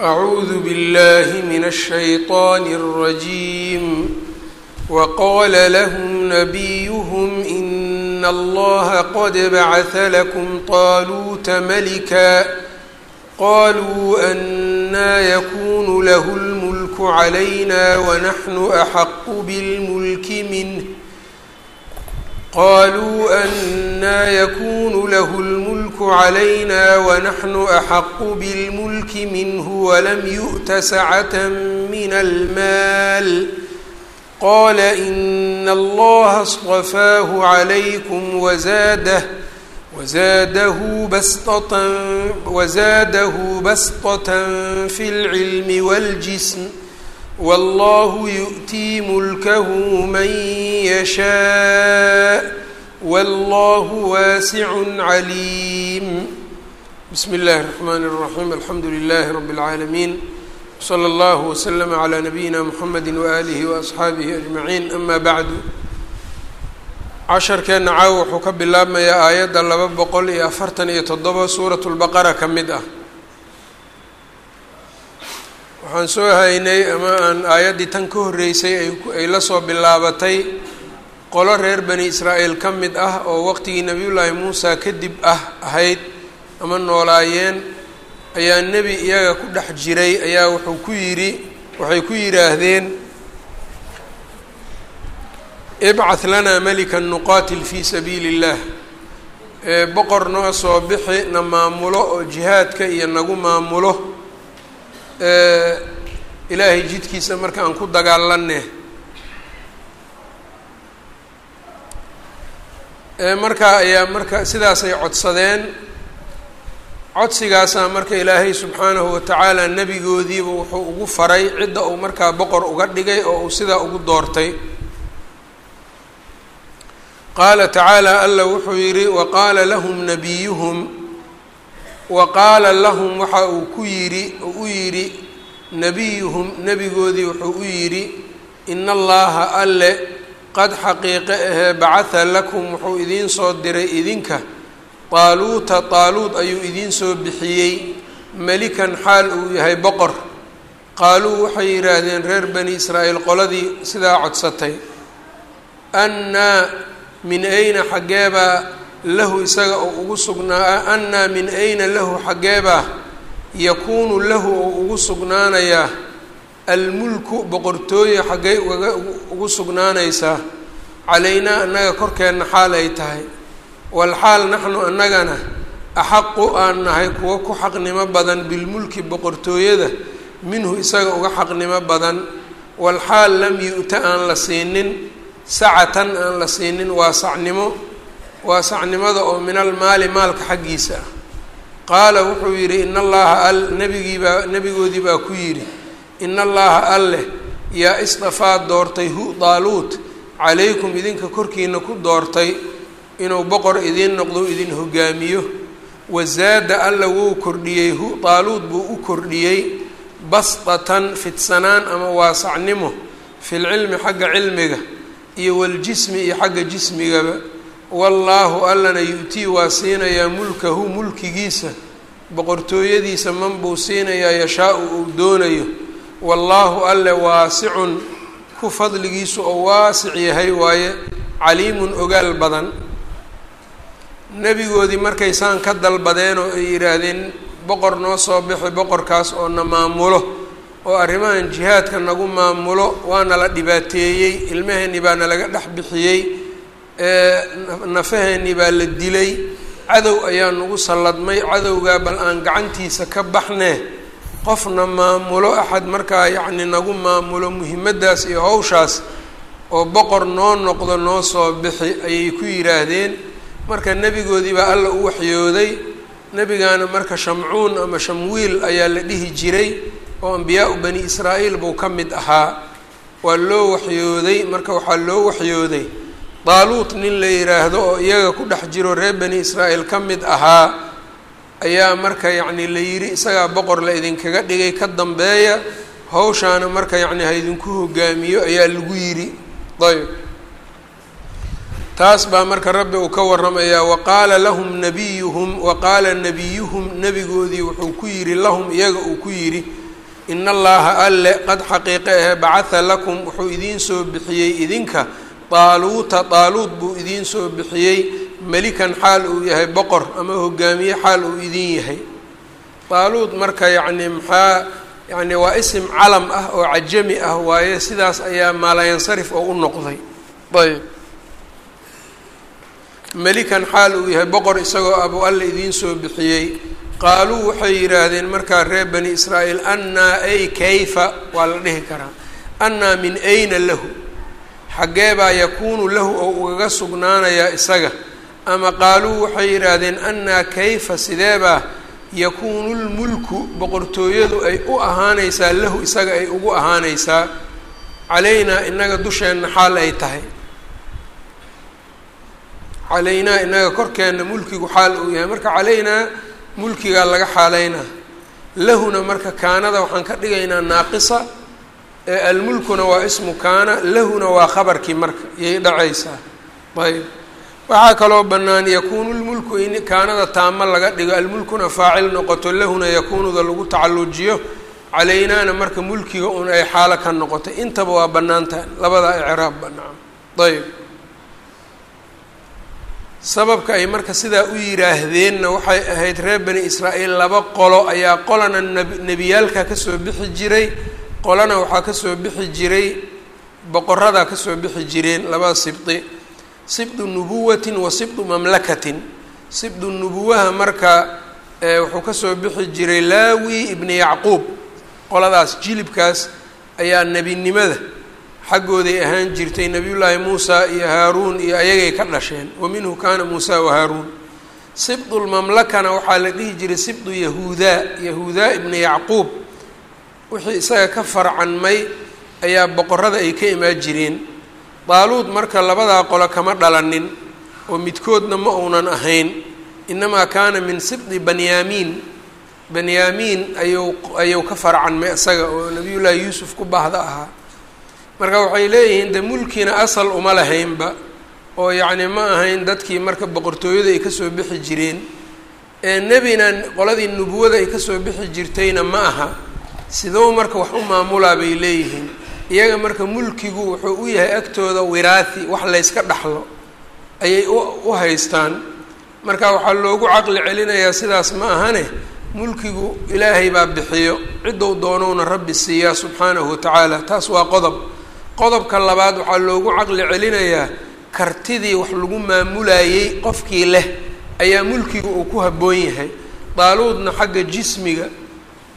أعوذ بالله من الشيطان الرجيم وقال لهم نبيهم إن الله قد بعث لكم طالوت ملكا قالوا أنا يكون له الملك علينا ونحن أحق بالملك منه qaluu anaa yakunu lahu lmulku calayna wanaxnu axaqu bilmulki minhu walam yu'ta sacata min almaal qala ina allaha اsطafaahu calaykum wazadah wzaadahu bastatan wazaadahu bastatan fi اlcilmi waاljism والله يؤتي ملكه من يشاء والله واسع عليم بسم الله الرحمن الرحيم الحمد لله رب العالمين slى اllه وsلم عlى نabiyina mxamedi وآlih وأصxaabihi أجmaعiin ama bacdu casharkeenna caawa wuxuu ka bilaabmayaa aayadda laba boqol iyo afartan iyo toddoba suuraة الbaqara ka mid ah waxaan soo haynay ama aan aayaddii tan ka horreysay ay la soo bilaabatay qolo reer bani israa'iil ka mid ah oo waqtigii nebiyullaahi muusa kadib ah ahayd ama noolaayeen ayaa nebi iyaga ku dhex jiray ayaa wuxuu ku yidhi waxay ku yidhaahdeen ibcath lanaa melikan nuqaatil fii sabiili اllah boqor noo soo bixi na maamulo oo jihaadka iyo nagu maamulo ilaahay jidkiisa marka aan ku dagaalanne markaa ayaa marka sidaasay codsadeen. Codsigaasaa marka ilaahay subxaanahu watacaala nebigoodiiba wuxuu ugu faray cidda uu markaa boqor uga dhigay oo uu sidaa ugu doortay. Qaala tacaala alla wuxuu yidhi waqaala lahum nabiyuhum wa qaala lahum waxa uu ku yidhi u yidhi nebiyuhum nebigoodii wuxuu u yidhi ina allaha alle qad xaqiiqe ahee bacatha lakum wuxuu idiin soo diray idinka. Taaluuta taaluud ayuu idiin soo bixiyey melikan xaal uu yahay boqor. Qaaluu waxay yidhaahdeen reer bani israa'iil qoladii sidaa codsatay. Annaa min ayna xaggeebaa lahu isaga oo ugu sugnaa annaa min ayna lahu xaggeebaa yakuunu lahu oo ugu sugnaanayaa almulku boqortooye xaggay ugaga ugu sugnaanaysaa calaynaa annaga korkeenna xaal ay tahay. Walxaal naxnu annagana axaqu aan nahay kuwo ku xaqnimo badan bilmulki boqortooyada minhu isaga uga xaqnimo badan. Walxaal lam yu-ta aan la siinin sacatan aan la siinin waasacnimo waasacnimada oo min almaali maalka xaggiisa. Ah qaala wuxuu yidhi in allaha al nabigiibaa nebigoodii baa ku yidhi in allaha alleh yaa isdafaa doortay hu daaluut calaykum idinka korkiina ku doortay inuu boqor idiin noqdo idin hogaamiyo. Wasaada alla wuu kordhiyey hu daaluud buu u kordhiyey basdatan fidsanaan ama waasacnimo filcilmi xagga cilmiga iyo waljismi iyo xagga jismigaba wallaahu allana yu-tii waa siinayaa mulkahu mulkigiisa. Boqortooyadiisa man buu siinayaa yashaa-u uu doonayo. Wallaahu alle waasicun ku fadligiisu oo waasic yahay waaye caliimun ogaal badan. Nebigoodii markay saan ka dalbadeen oo ay yidhaahdeen boqor noo soo bixi boqorkaas oo na maamulo oo arrimahan jihaadka nagu maamulo waana la dhibaateeyey ilmaheenni baa nalaga dhex bixiyey nafaheenni baa la dilay. Cadow ayaa nagu salladmay. Cadowgaa bal aan gacantiisa ka baxne. Qofna maamulo axad markaa yacni nagu maamulo muhimaddaas iyo hawshaas oo boqor noo noqdo noo soo bixi ayay ku yidhaahdeen. Marka nebigoodii baa alla u waxyooday. Nebigaana marka shamcuun ama shamwiil ayaa la dhihi jiray oo ambiyaa-u bani israa'iil buu ka mid ahaa. Waa loo waxyooday. Marka waxaa loo waxyooday daaluut nin la yidhaahdo oo iyaga ku dhex jiro reer bani israa'iil ka mid ahaa ayaa marka yacni la yidhi isagaa boqor la idinkaga dhigay ka dambeeya hawshaana marka yacni ha idinku hogaamiyo ayaa lagu yidhi. Ayb taas baa marka rabbi uu ka waramayaa waqaala lahum nabiyuhum waqaala nabiyuhum nebigoodii wuxuu ku yidhi lahum iyaga uu ku yidhi in allaha alle qad xaqiiqe ahe bacatha lakum wuxuu idiin soo bixiyey idinka daaluuta daaluud buu idiin soo bixiyey. Melikan xaal uu yahay boqor ama hogaamiye xaal uu idin yahay. Daaluud marka yacni maxaa yacni waa isim calam ah oo cajami ah waaye sidaas ayaa maalayansarif oo u noqday. Ayb melikan xaal uu yahay boqor isagoo abu alle idiin soo bixiyey. Qaaluu waxay yidhaahdeen markaa reer bani israa'iil annaa ay kayfa? Waa la dhihi karaa. Annaa min ayna lahu xaggee baa yakuunu lahu oo ugaga sugnaanayaa isaga. Ama qaaluu waxay yidhaahdeen annaa kayfa sideebaa yakuunu lmulku boqortooyadu ay u ahaanaysaa lahu isaga ay ugu ahaanaysaa? Calaynaa inaga dusheenna xaal ay tahay. Calaynaa inaga korkeenna mulkigu xaal uu yahay. Marka calaynaa mulkigaa laga xaaleynaa lahuna marka kaanada waxaan ka dhigaynaa naaqisa almulkuna waa ismu kaana lahuna waa khabarkii marka iyay dhacaysaa. Ayb waxaa kaloo bannaan yakuunu lmulku in kaanada taamo laga dhigo almulkuna faacil noqoto lahuna yakuunuda lagu tacallujiyo calaynaana marka mulkiga un ay xaalo ka noqotay intaba waa bannaantaha labadaa icraab banaan ayb sababka ay marka sidaa u yidhaahdeenna waxay ahayd reer bani israa'iil laba qolo ayaa qolana nab nebiyaalka ka soo bixi jiray qolana waxaa ka soo bixi jiray boqoradaa ka soo bixi jireen labada sibdi sibdu nubuwatin wa sibdu mamlakatin. Sibdu nubuwaha marka wuxuu ka soo bixi jiray laawi ibni yacquub. Qoladaas jilibkaas ayaa nebinimada xaggooday ahaan jirtay nebiyullaahi muusa iyo haaruun iyo ayagay ka dhasheen. Wa minhu kaana muusa wa haaruun. Sibdulmamlakana waxaa la dhihi jiray sibdu yahuudaa yahuudaa ibni yacquub wixii isaga ka farcanmay ayaa boqorada ay ka imaan jireen. Daaluud marka labadaa qolo kama dhalanin oo midkoodna ma uunan ahayn. Inamaa kaana min sibdi banyaamiin. Banyaamiin ayuu ayuu ka farcanmay isaga oo nabiyullaahi yuusuf ku baahda ahaa. Marka waxay leeyihiin de mulkina asal uma lahaynba oo yacni ma ahayn dadkii marka boqortooyada ay ka soo bixi jireen. Ee nebina qoladii nubuwada ay ka soo bixi jirtayna ma aha sidou marka wax u maamulaa bay leeyihiin. Iyaga marka mulkigu wuxuu u yahay agtooda wiraathi wax layska dhaxlo ayay u haystaan. Marka waxaa loogu caqli celinayaa sidaas ma ahane mulkigu ilaahay baa bixiyo. Ciddou doonowna rabbi siiyaa subxaanahu watacaala taas waa qodob. Qodobka labaad waxaa loogu caqli celinayaa kartidii wax lagu maamulayey qofkii leh ayaa mulkiga uu ku habboon yahay. Daaluudna xagga jismiga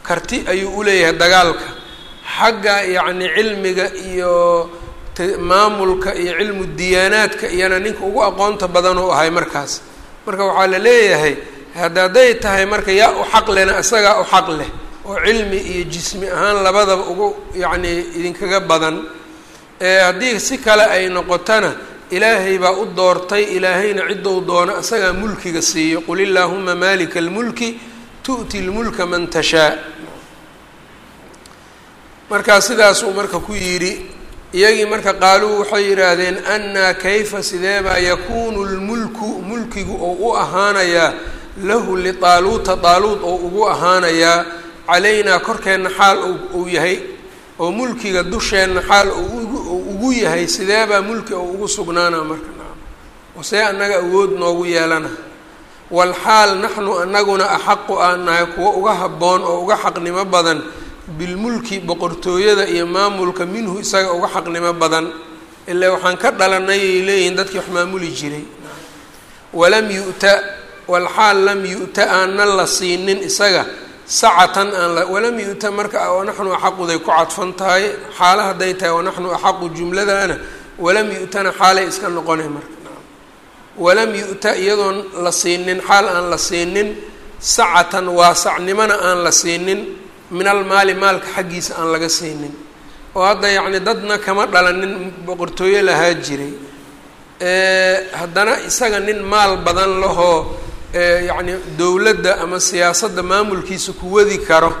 karti ayuu u leeyahay dagaalka. Xagga yacni cilmiga iyo maamulka iyo cilmu diyaanaadka iyana ninka ugu aqoonta badan oo ahay markaas. Marka waxaa la leeyahay hadda hadday tahay marka yaa u xaq lehna isagaa u xaq leh oo cilmi iyo jismi ahaan labadaba ugu yacni idinkaga badan. Haddii si kale ay noqotona ilaahay baa u doortay ilaahayna ciddou doono isagaa mulkiga siiyo. Qul illaahuma maalika almulki tu'ti lmulka man tashaa markaa sidaasuu marka ku yidhi iyagii marka qaaluu waxay yidhaahdeen annaa kayfa sideebaa yakuunu lmulku mulkigu oo u ahaanayaa lahu litaaluuta daaluud oo ugu ahaanayaa calaynaa korkeenna xaal uu yahay oo mulkiga dusheenna xaal uu ugu yahay sideebaa mulki oo ugu sugnaana marka oo see annaga awood noogu yeelana? Walxaal naxnu anaguna axaqu aan nahay kuwo uga habboon oo uga xaqnimo badan bilmulki boqortooyada iyo maamulka minhu isaga uga xaqnimo badan ilaa waxaan ka dhalanay ay leeyihiin dadkii wax maamuli jiray. Walam yu'ta walxaal lam yu'ta aanan la siinin isaga sacatan aan la walam yu'ta marka wanaxnu axaquday ku cadfan tahay xaala hadday tahay wanaxnu axaqu jumladana walam yu'tana xaalay iska noqonay marka. Walam yu'ta iyadoon la siinin xaal aan la siinin sacatan waasacnimona aan la siinin min almaali maalka xaggiisa aan laga siinin. Oo hadda yacni dadna kama dhalanin boqortooyo lahaa jiray. Haddana isaga nin maal badan lahoo yacni dowladda ama siyaasadda maamulkiisa ku wadi karo.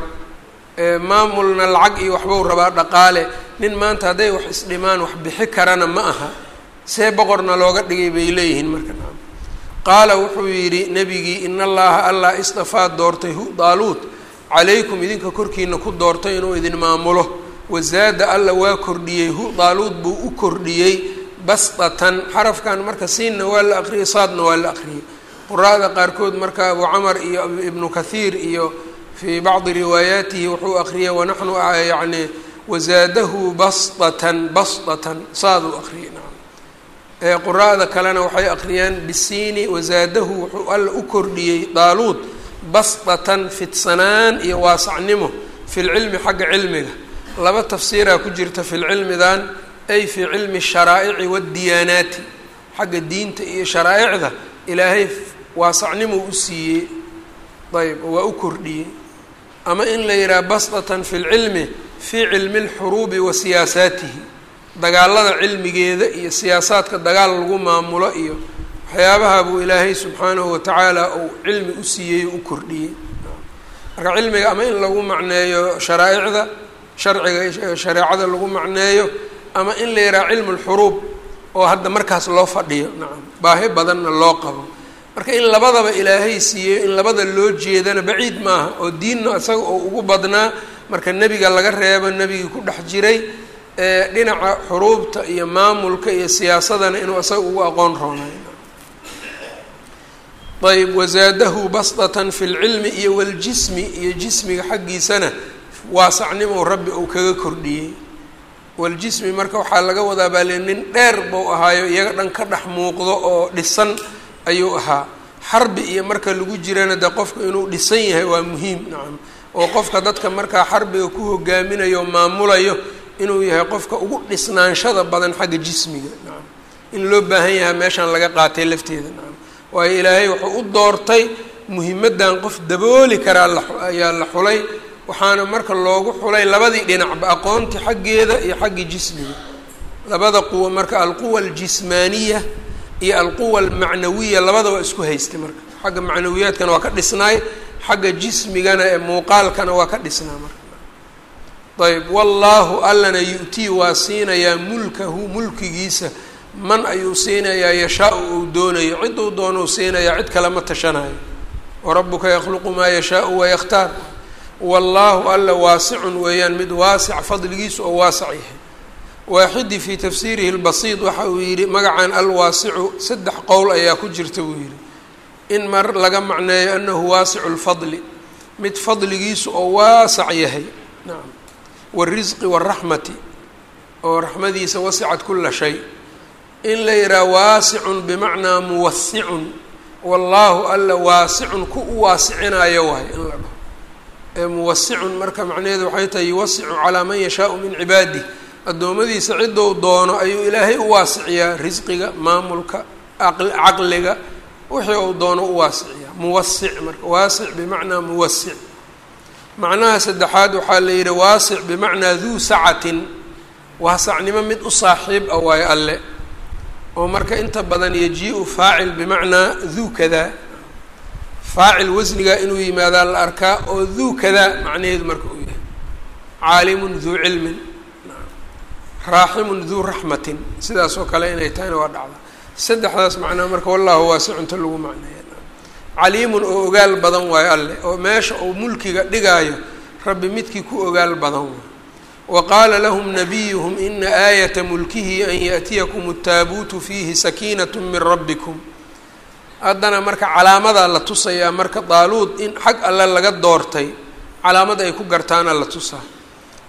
Maamulna lacag iyo waxbau rabaa dhaqaale. Nin maanta hadday wax isdhimaan wax bixi karana ma aha. See boqorna looga dhigay bay leeyihiin marka. Qaala wuxuu yidhi nebigii in allaha allah istafaa doortay daaluud calaykum idinka korkiina ku doortay inuu idin maamulo. Wazaada alla waa kordhiyey hu daaluud buu u kordhiyey basdatan xarafkan marka siinna waa la aqriyey saadna waa la aqriyey quraada qaarkood marka abu camar iyo ibnu kathiir iyo fii bacdi riwaayaatihi wuxuu aqriyay wanaxnu yani wazaadahu basdatan basdatan saaduu aqriyay nacam quraada kalena waxay aqriyeen bisiini wazaadahu wuxuu alla u kordhiyey daaluud basdatan fidsanaan iyo waasacnimo fi lcilmi xagga cilmiga. Laba tafsiiraa ku jirta fi lcilmidan ay fii cilmi sharaa'ici waddiyaanaati xagga diinta iyo sharaa'icda ilaahay waasacnimo u siiyey ayb waa u kordhiyey. Ama in la yidhaha basdatan fi lcilmi fii cilmi lxuruubi wa siyaasaatihi dagaalada cilmigeeda iyo siyaasaadka dagaal lagu maamulo iyo waxyaabaha buu ilaahay subxaanahu watacaala uu cilmi u siiyey u kordhiyey. Marka cilmiga ama in lagu macneeyo sharaa'icda sharciga shareecada lagu macneeyo ama in la yidhaha cilmu lxuruub oo hadda markaas loo fadhiyo nacam baahi badanna loo qabo. Marka in labadaba ilaahay siiyeyo in labada loo jeedana baciid maaha oo diinna isaga oo ugu badnaa marka nebiga laga reebo nebigii ku dhex jiray dhinaca xuruubta iyo maamulka iyo siyaasadana inuu isaga ugu aqoon roonayo ayb wazaadahu basdatan fi lcilmi iyo waljismi iyo jismiga xaggiisana waasacnimo rabbi uu kaga kordhiyey. Waljismi marka waxaa laga wadaa baale nin dheer buu ahaayo iyaga dhan ka dhex muuqdo oo dhisan ayuu ahaa. Xarbi iyo marka lagu jirana dee qofku inuu dhisan yahay waa muhiim nacam oo qofka dadka markaa xarbiga ku hogaaminayo maamulayo inuu yahay qofka ugu dhisnaanshada badan xagga jismiga nacam in loo baahan yahay meeshaan laga qaatay lafteeda nacam waayo ilaahay wuxuu u doortay muhimaddan qof dabooli karaa ayaa la xulay waxaana marka loogu xulay labadii dhinacba aqoonti xaggeeda iyo xaggii jismiga. Labada quwa marka alquwa aljismaaniya iyo alquwa almacnawiya labada waa isku haystay marka. Xagga macnawiyaadkana waa ka dhisnaay xagga jismigana ee muuqaalkana waa ka dhisnaa marka. Ayb wallaahu allana yu-tii waa siinayaa mulkahu mulkigiisa man ayuu siinayaa yashaa-u uu doonayo. Cid uu doonuu siinayaa cid kale ma tashanayo. Warabuka yakhluqu maa yashaau wayakhtaar wallaahu alla waasicun weeyaan mid waasic fadligiisu oo waasac yahay. Waaxidi fii tafsiirihi lbasiid waxa uu yidhi magacan alwaasicu saddex qowl ayaa ku jirta buu yidhi. In mar laga macneeyo anahu waasicu lfadli mid fadligiisu oo waasac yahay. Nacam warisqi waraxmati oo raxmadiisa wasicad kula shay in la yidhaha waasicun bimacnaa muwasicun wallaahu alla waasicun ku u waasicinayo waay in la ee muwasicun marka macnaheedu waxay tahay yuwasicu calaa man yashaau min cibaadih addoommadiisa ciddou doono ayuu ilaahay u waasiciyaa risqiga maamulka caqliga. Wixii uu doono u waasiciyaa. Muwasic marka waasic bimacnaa muwasic. Macnaha saddexaad waxaa la yidhi waasic bimacnaa duu sacatin waasacnimo mid u saaxiib ah waayo alle oo marka inta badan yaji-u faacil bimacnaa duu kadaa faacil wasnigaa inuu yimaadaa la arkaa oo duu kadaa macnaheedu marka uu yahay. Caalimun duu cilmin raaximun duu raxmatin. Sidaas oo kale inay tahayna waa dhacda saddexdaas macnaa marka wallahu waasicunta lagu macneeya caliimun oo ogaal badan waayo alleh oo meesha uu mulkiga dhigaayo rabbi midkii ku ogaal badan waayo wa qaala lahum nabiyuhum ina aayata mulkihi an yaأtiyakum الtaabuutu fiihi sakiinaة min rabbikum haddana marka calaamadaa la tusayaa marka daaluud in xag alle laga doortay calaamad ay ku gartaana la tusaa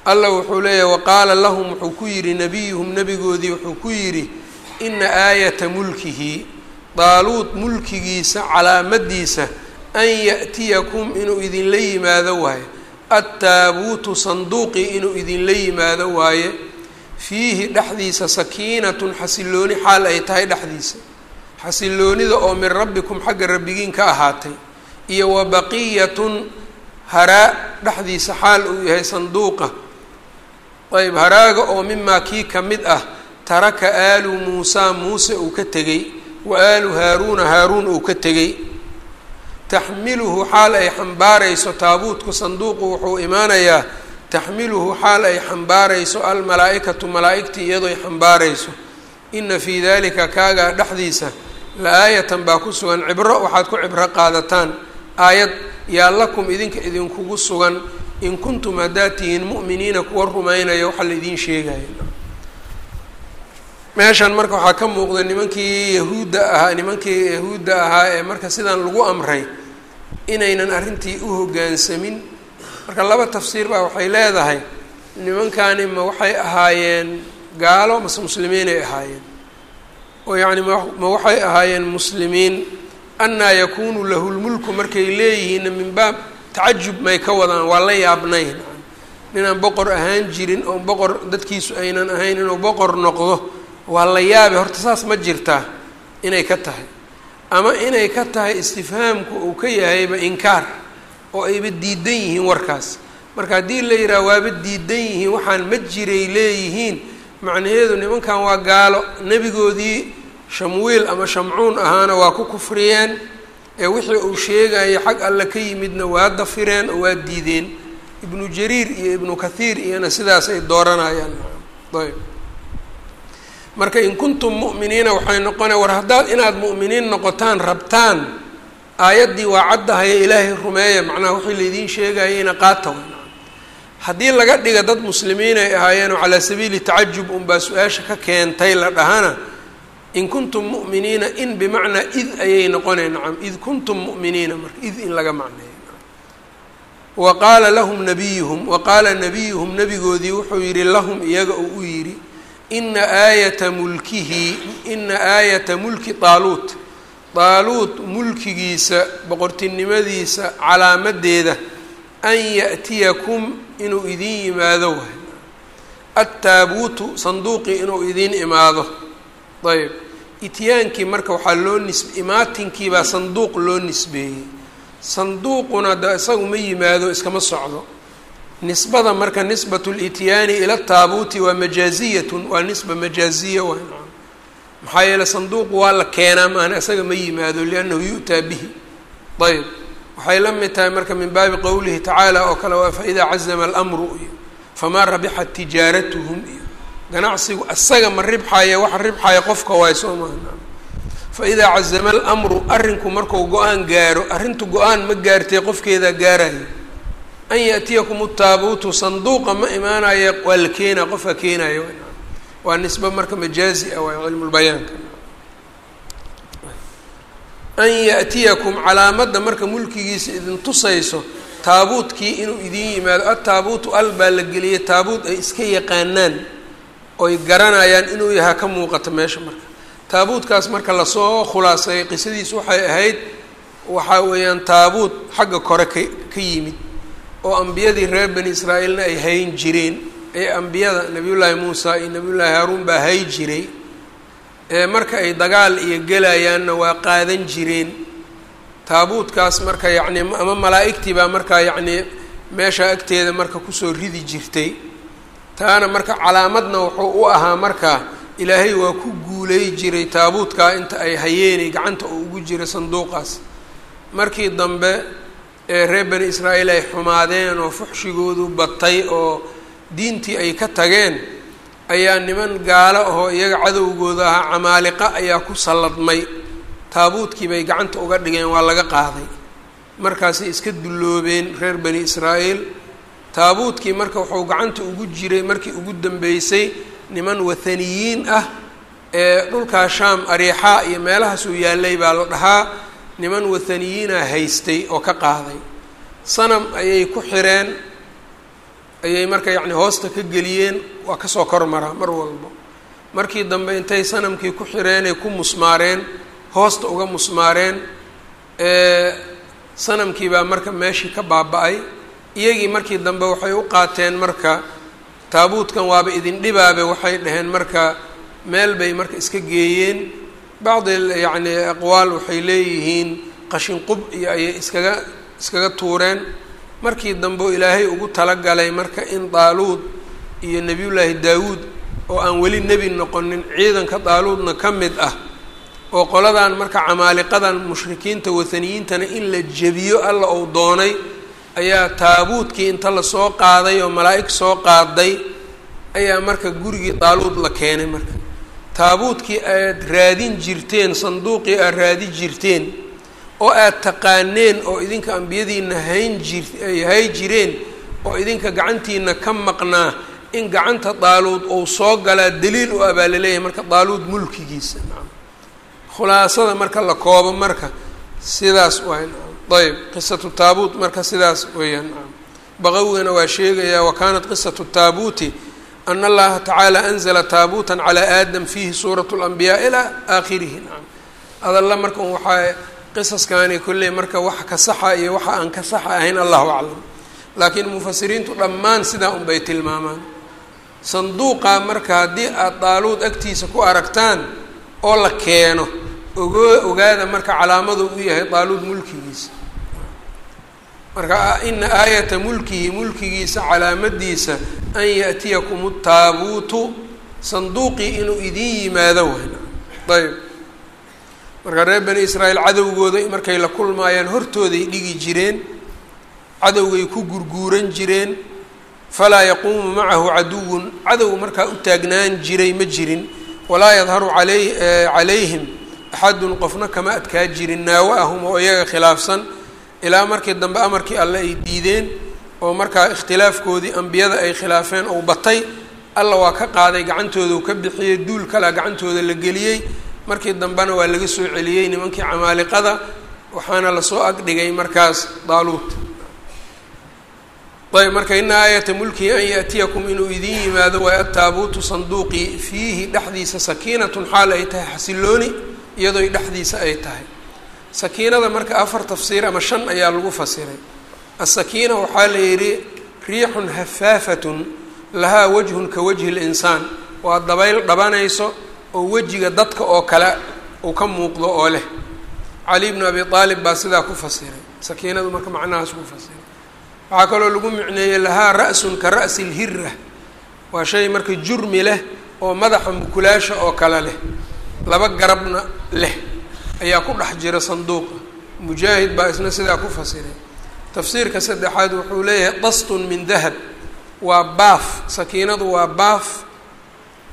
alla wuxuu leeyahay waqaala lahum wuxuu ku yidhi nabiyuhum nebigoodii wuxuu ku yidhi ina aayata mulkihi daaluud mulkigiisa calaamadiisa an yaأtiyakum inuu idinla yimaado waaye attaabuutu sanduuqii inuu idinla yimaado waaye fiihi dhexdiisa sakiinatun xasilooni xaal ay tahay dhexdiisa. Xasiloonida oo min rabbikum xagga rabbigiin ka ahaatay. Iyo wa baqiyatun haraa dhexdiisa xaal uu yahay sanduuqa. Ayb haraaga oo mimaa kii ka mid ah taraka aalu muusaa muuse uu ka tegey. Wa aalu haaruuna haaruun uu ka tegey taxmiluhu xaal ay xambaarayso taabuutku sanduuqu wuxuu imaanayaa taxmiluhu xaal ay xambaarayso almalaa-ikatu malaa-igtii ay xambaarayso. Ina fii dalika kaagaa dhexdiisa la-aayatan baa ku sugan cibro waxaad ku cibro qaadataan. Aayad yaa lakum idinka idinkugu sugan in kuntum haddaad tihiin mu'miniina kuwa rumaynaya waxaa la idiin sheegaya meeshan marka waxaa ka muuqda nimankii yahuudda ahaa nimankii yahuudda ahaa ee marka sidan lagu amray inaynan arrintii u hoggaansamin marka laba tafsiir baa waxay leedahay nimankani ma waxay ahaayeen gaalo mase muslimiinay ahaayeen? Oo yacni ma ma waxay ahaayeen muslimiin? Annaa yakuunu lahu lmulku markay leeyihiinna min baab tacajub may ka wadaan waa la yaabnayn. Ninaan boqor ahaan jirin oo boqor dadkiisu aynan ahayn inuu boqor noqdo waa la yaabe horta saas ma jirtaa inay ka tahay. Ama inay ka tahay istifhaamku uu ka yahayba inkaar oo ayba diidan yihiin warkaas. Marka haddii la yidhaha waaba diidan yihiin waxaan ma jiray leeyihiin macnaheedu nimankan waa gaalo nebigoodii shamwiil ama shamcuun ahaana waa ku kufriyeen ee wixii uu sheegaya xag alle ka yimidna waa dafireen oo waa diideen. Ibnu jariir iyo ibnu kathiir iyona sidaas ay dooranayaan. Ayb marka in kuntum mu'miniina waxay noqonaya war haddaad inaad mu'miniin noqotaan rabtaan aayaddii waa caddahaya ilaahay rumeeya macnaha wixii laydiin sheegayayna qaata haddii laga dhiga dad muslimiin ay ahaayeenoo calaa sabiili tacajub unbaa su'aasha ka keentay la dhahana in kuntum mu'miniina in bimacnaa id ayay noqonay nacam id kuntum mu'miniina marka id in laga macneeyo. Wa qaala lahum nabiyuhum wa qaala nabiyuhum nabigoodii wuxuu yidhi lahum iyaga uu u yidhi ina aayata mulkihi ina aayata mulki taaluut. Taaluut mulkigiisa boqortinimadiisa calaamadeeda an ya'tiyakum inuu idiin yimaado waay. Attaabuutu sanduuqii inuu idiin imaado. Ayb ityaankii marka waxaa loo nis imaatinkiibaa sanduuq loo nisbeeyey. Sanduuquna da isagu ma yimaado iskama socdo nisbada marka nisbat lityaani ila taabuuti waa majaaziyatun waa nisba majaaziya waay maxaa yeele sanduuqu waa la keenaa maana isaga ma yimaado liannahu yu'taa bihi. Ayb waxay la mid tahay marka min baabi qowlihi tacaala oo kale waa faidaa cazama alamru iyo famaa rabixat tijaaratuhum iyo ganacsigu isaga ma ribxaya waxa ribxaya qofka waay soo faidaa cazama alamru arrinku marku go'aan gaaro arrintu go'aan ma gaartay qofkeedaa gaaraya an yaatiyakum utaabuutu sanduuqa ma imaanaya waa la keenaa qofka keenayo waa nisbe marka majaazi ah waay cilmulbayaanka an yaatiyakum calaamadda marka mulkigiisa idin tusayso taabuutkii inuu idiin yimaado ataabuutu al baa la geliyay taabuut ay iska yaqaanaan oy garanayaan inuu yahaa ka muuqato meesha marka taabuutkaas marka la soo khulaaseeyo qisadiisu waxay ahayd waxaa weeyaan taabuut xagga kore ka ka yimid oo ambiyadii reer bani israa'iilna ay hayn jireen ee ambiyada nabiyullaahi muusa iyo nabiyullaahi haaruun baa hay jiray ee marka ay dagaal iyo gelayaanna waa qaadan jireen. Taabuutkaas marka yacni ama malaa'igtii baa markaa yacnii meesha agteeda marka ku soo ridi jirtay. Taana marka calaamadna wuxuu u ahaa marka ilaahay waa ku guulay jiray taabuutkaa inta ay hayeenay gacanta uu ugu jiray sanduuqaas. Markii dambe ee reer bani israa'iil ay xumaadeen oo fuxshigoodu batay oo diintii ay ka tageen ayaa niman gaalo ahoo iyaga cadowgooda ahaa camaaliqa ayaa ku salladmay. Taabuutkii bay gacanta uga dhigeen waa laga qaaday. Markaasay iska dulloobeen reer bani israa'iil. Taabuutkii marka wuxuu gacanta ugu jiray markii ugu dambeysay niman wathaniyiin ah ee dhulkaa shaam ariixaa iyo meelahaasuu yaallay baa la dhahaa niman wathaniyiina haystay oo ka qaaday. Sanam ayay ku xireen ayay marka yacni hoosta ka geliyeen waa ka soo kor maraa mar walbo. Markii dambe intay sanamkii ku xireenay ku musmaareen hoosta uga musmaareen sanamkii baa marka meeshii ka baaba-ay. Iyagii markii dambe waxay u qaateen marka taabuutkan waaba idin dhibaabe waxay dhaheen marka meel bay marka iska geeyeen bacdi yacni aqwaal waxay leeyihiin qashin qub iyo ayay iskaga iskaga tuureen markii dambe ilaahay ugu talagalay marka in daaluud iyo nebiyullaahi daawuud oo aan weli nebi noqonin ciidanka daaluudna ka mid ah oo qoladan marka camaaliqadan mushrikiinta wathaniyiintana in la jebiyo alla uu doonay ayaa taabuutkii inta la soo qaaday oo malaa'ig soo qaaday ayaa marka gurigii daaluud la keenay marka taabuutkii aad raadin jirteen sanduuqii aad raadi jirteen oo aad taqaaneen oo idinka ambiyadiina hayn hay jireen oo idinka gacantiina ka maqnaa in gacanta daaluud uu soo galaa daliil u abaa la leeyahay marka daaluud mulkigiisa khulaasada marka la koobo marka sidaas waay ayb qisatu taabuut marka sidaas weeyaan baqawigana waa sheegayaa wa kaanat qisatu taabuuti ana allaha tacaala anzala taabuutan calaa aadam fiihi suurat اlanbiyaa ilaa aakhirihi nacam adalla marka waxaa qisaskani kolley marka waxa ka saxa iyo waxa aan ka saxa ahayn allahu aclam laakiin mufasiriintu dhammaan sidaa unbay tilmaamaan sanduuqa marka haddii aada daaluud agtiisa ku aragtaan oo la keeno ogo ogaada marka calaamadu u yahay daaluud mulkigiisa marka ina aayata mulkihi mulkigiisa calaamadiisa an yaatiyakum taabuutu sanduuqii inuu idin yimaado wayn ayb marka reer bani israa'iil cadowgooda markay la kulmaayaan hortooday dhigi jireen cadowgay ku gurguuran jireen falaa yaquumu macahu caduwun cadow markaa u taagnaan jiray ma jirin walaa yadharu ala calayhim axadun qofna kama adkaa jirin naawaahum oo iyaga khilaafsan ilaa markii dambe amarkii alle ay diideen oo markaa ikhtilaafkoodii ambiyada ay khilaafeen ou batay alla waa ka qaaday gacantooda u ka bixiyey duul kalea gacantooda la geliyey. Markii dambena waa laga soo celiyey nimankii camaaliqada waxaana la soo agdhigay markaas daaluut ayb marka ina aayata mulkihi an yaأtiyakum inuu idin yimaado waa ataabuutu sanduuqi fiihi dhexdiisa sakiinatun xaal ay tahay xasilooni iyadoo dhexdiisa ay tahay sakiinada marka afar tafsiir ama shan ayaa lagu fasiray. Asakiina waxaa la yidhi riixun hafaafatun lahaa wajhun ka wajhi linsaan. Waa dabayl dhabanayso oo wejiga dadka oo kale uu ka muuqdo oo leh. Cali bnu abi aalib baa sidaa ku fasiray. Sakiinadu marka macnahaas ku fasiray. Waxaa kaloo lagu micneeyey lahaa ra-sun ka ra'si lhira waa shay marka jurmi leh oo madaxa mukulaasha oo kale leh. Laba garabna leh ayaa ku dhex jira sanduuqa mujaahid baa isna sidaa ku fasiray. Tafsiirka saddexaad wuxuu leeyahay dastun min dahab. Waa baaf. Sakiinadu waa baaf.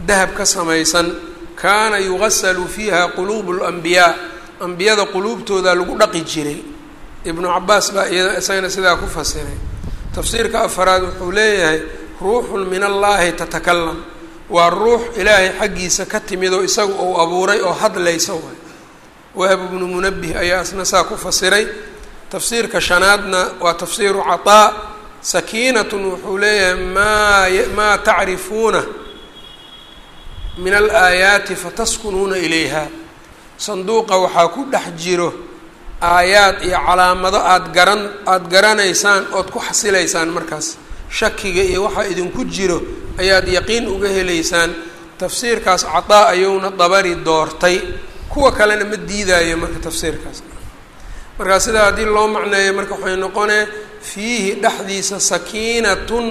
Dahab ka samaysan. Kaana yugasalu fiiha quluubu اlanbiyaa ambiyada quluubtooda lagu dhaqi jiray. Ibnu cabaas baa iyada isagana sidaa ku fasiray. Tafsiirka afaraad wuxuu leeyahay ruuxun min allaahi tatakalam waa ruux ilaahay xaggiisa ka timid oo isaga uu abuuray oo hadlaysa waay wahab bnu munabih ayaa isna saa ku fasiray. Tafsiirka shanaadna waa tafsiiru caطaa sakiinatun wuxuu leeyahay maa maa tacrifuuna min alaayaati fataskunuuna ilayha. Sanduuqa waxaa ku dhex jiro aayaad iyo calaamado aada garan aada garanaysaan ood ku xasilaysaan markaas. Shakiga iyo waxaa idinku jiro ayaad yaqiin uga helaysaan. Tafsiirkaas cataa ayuuna dabari doortay kuwa kalena ma diidaayo marka tafsiirkaas. Markaa sidaa haddii loo macneeyo marka waxay noqonee fiihi dhexdiisa sakiinatun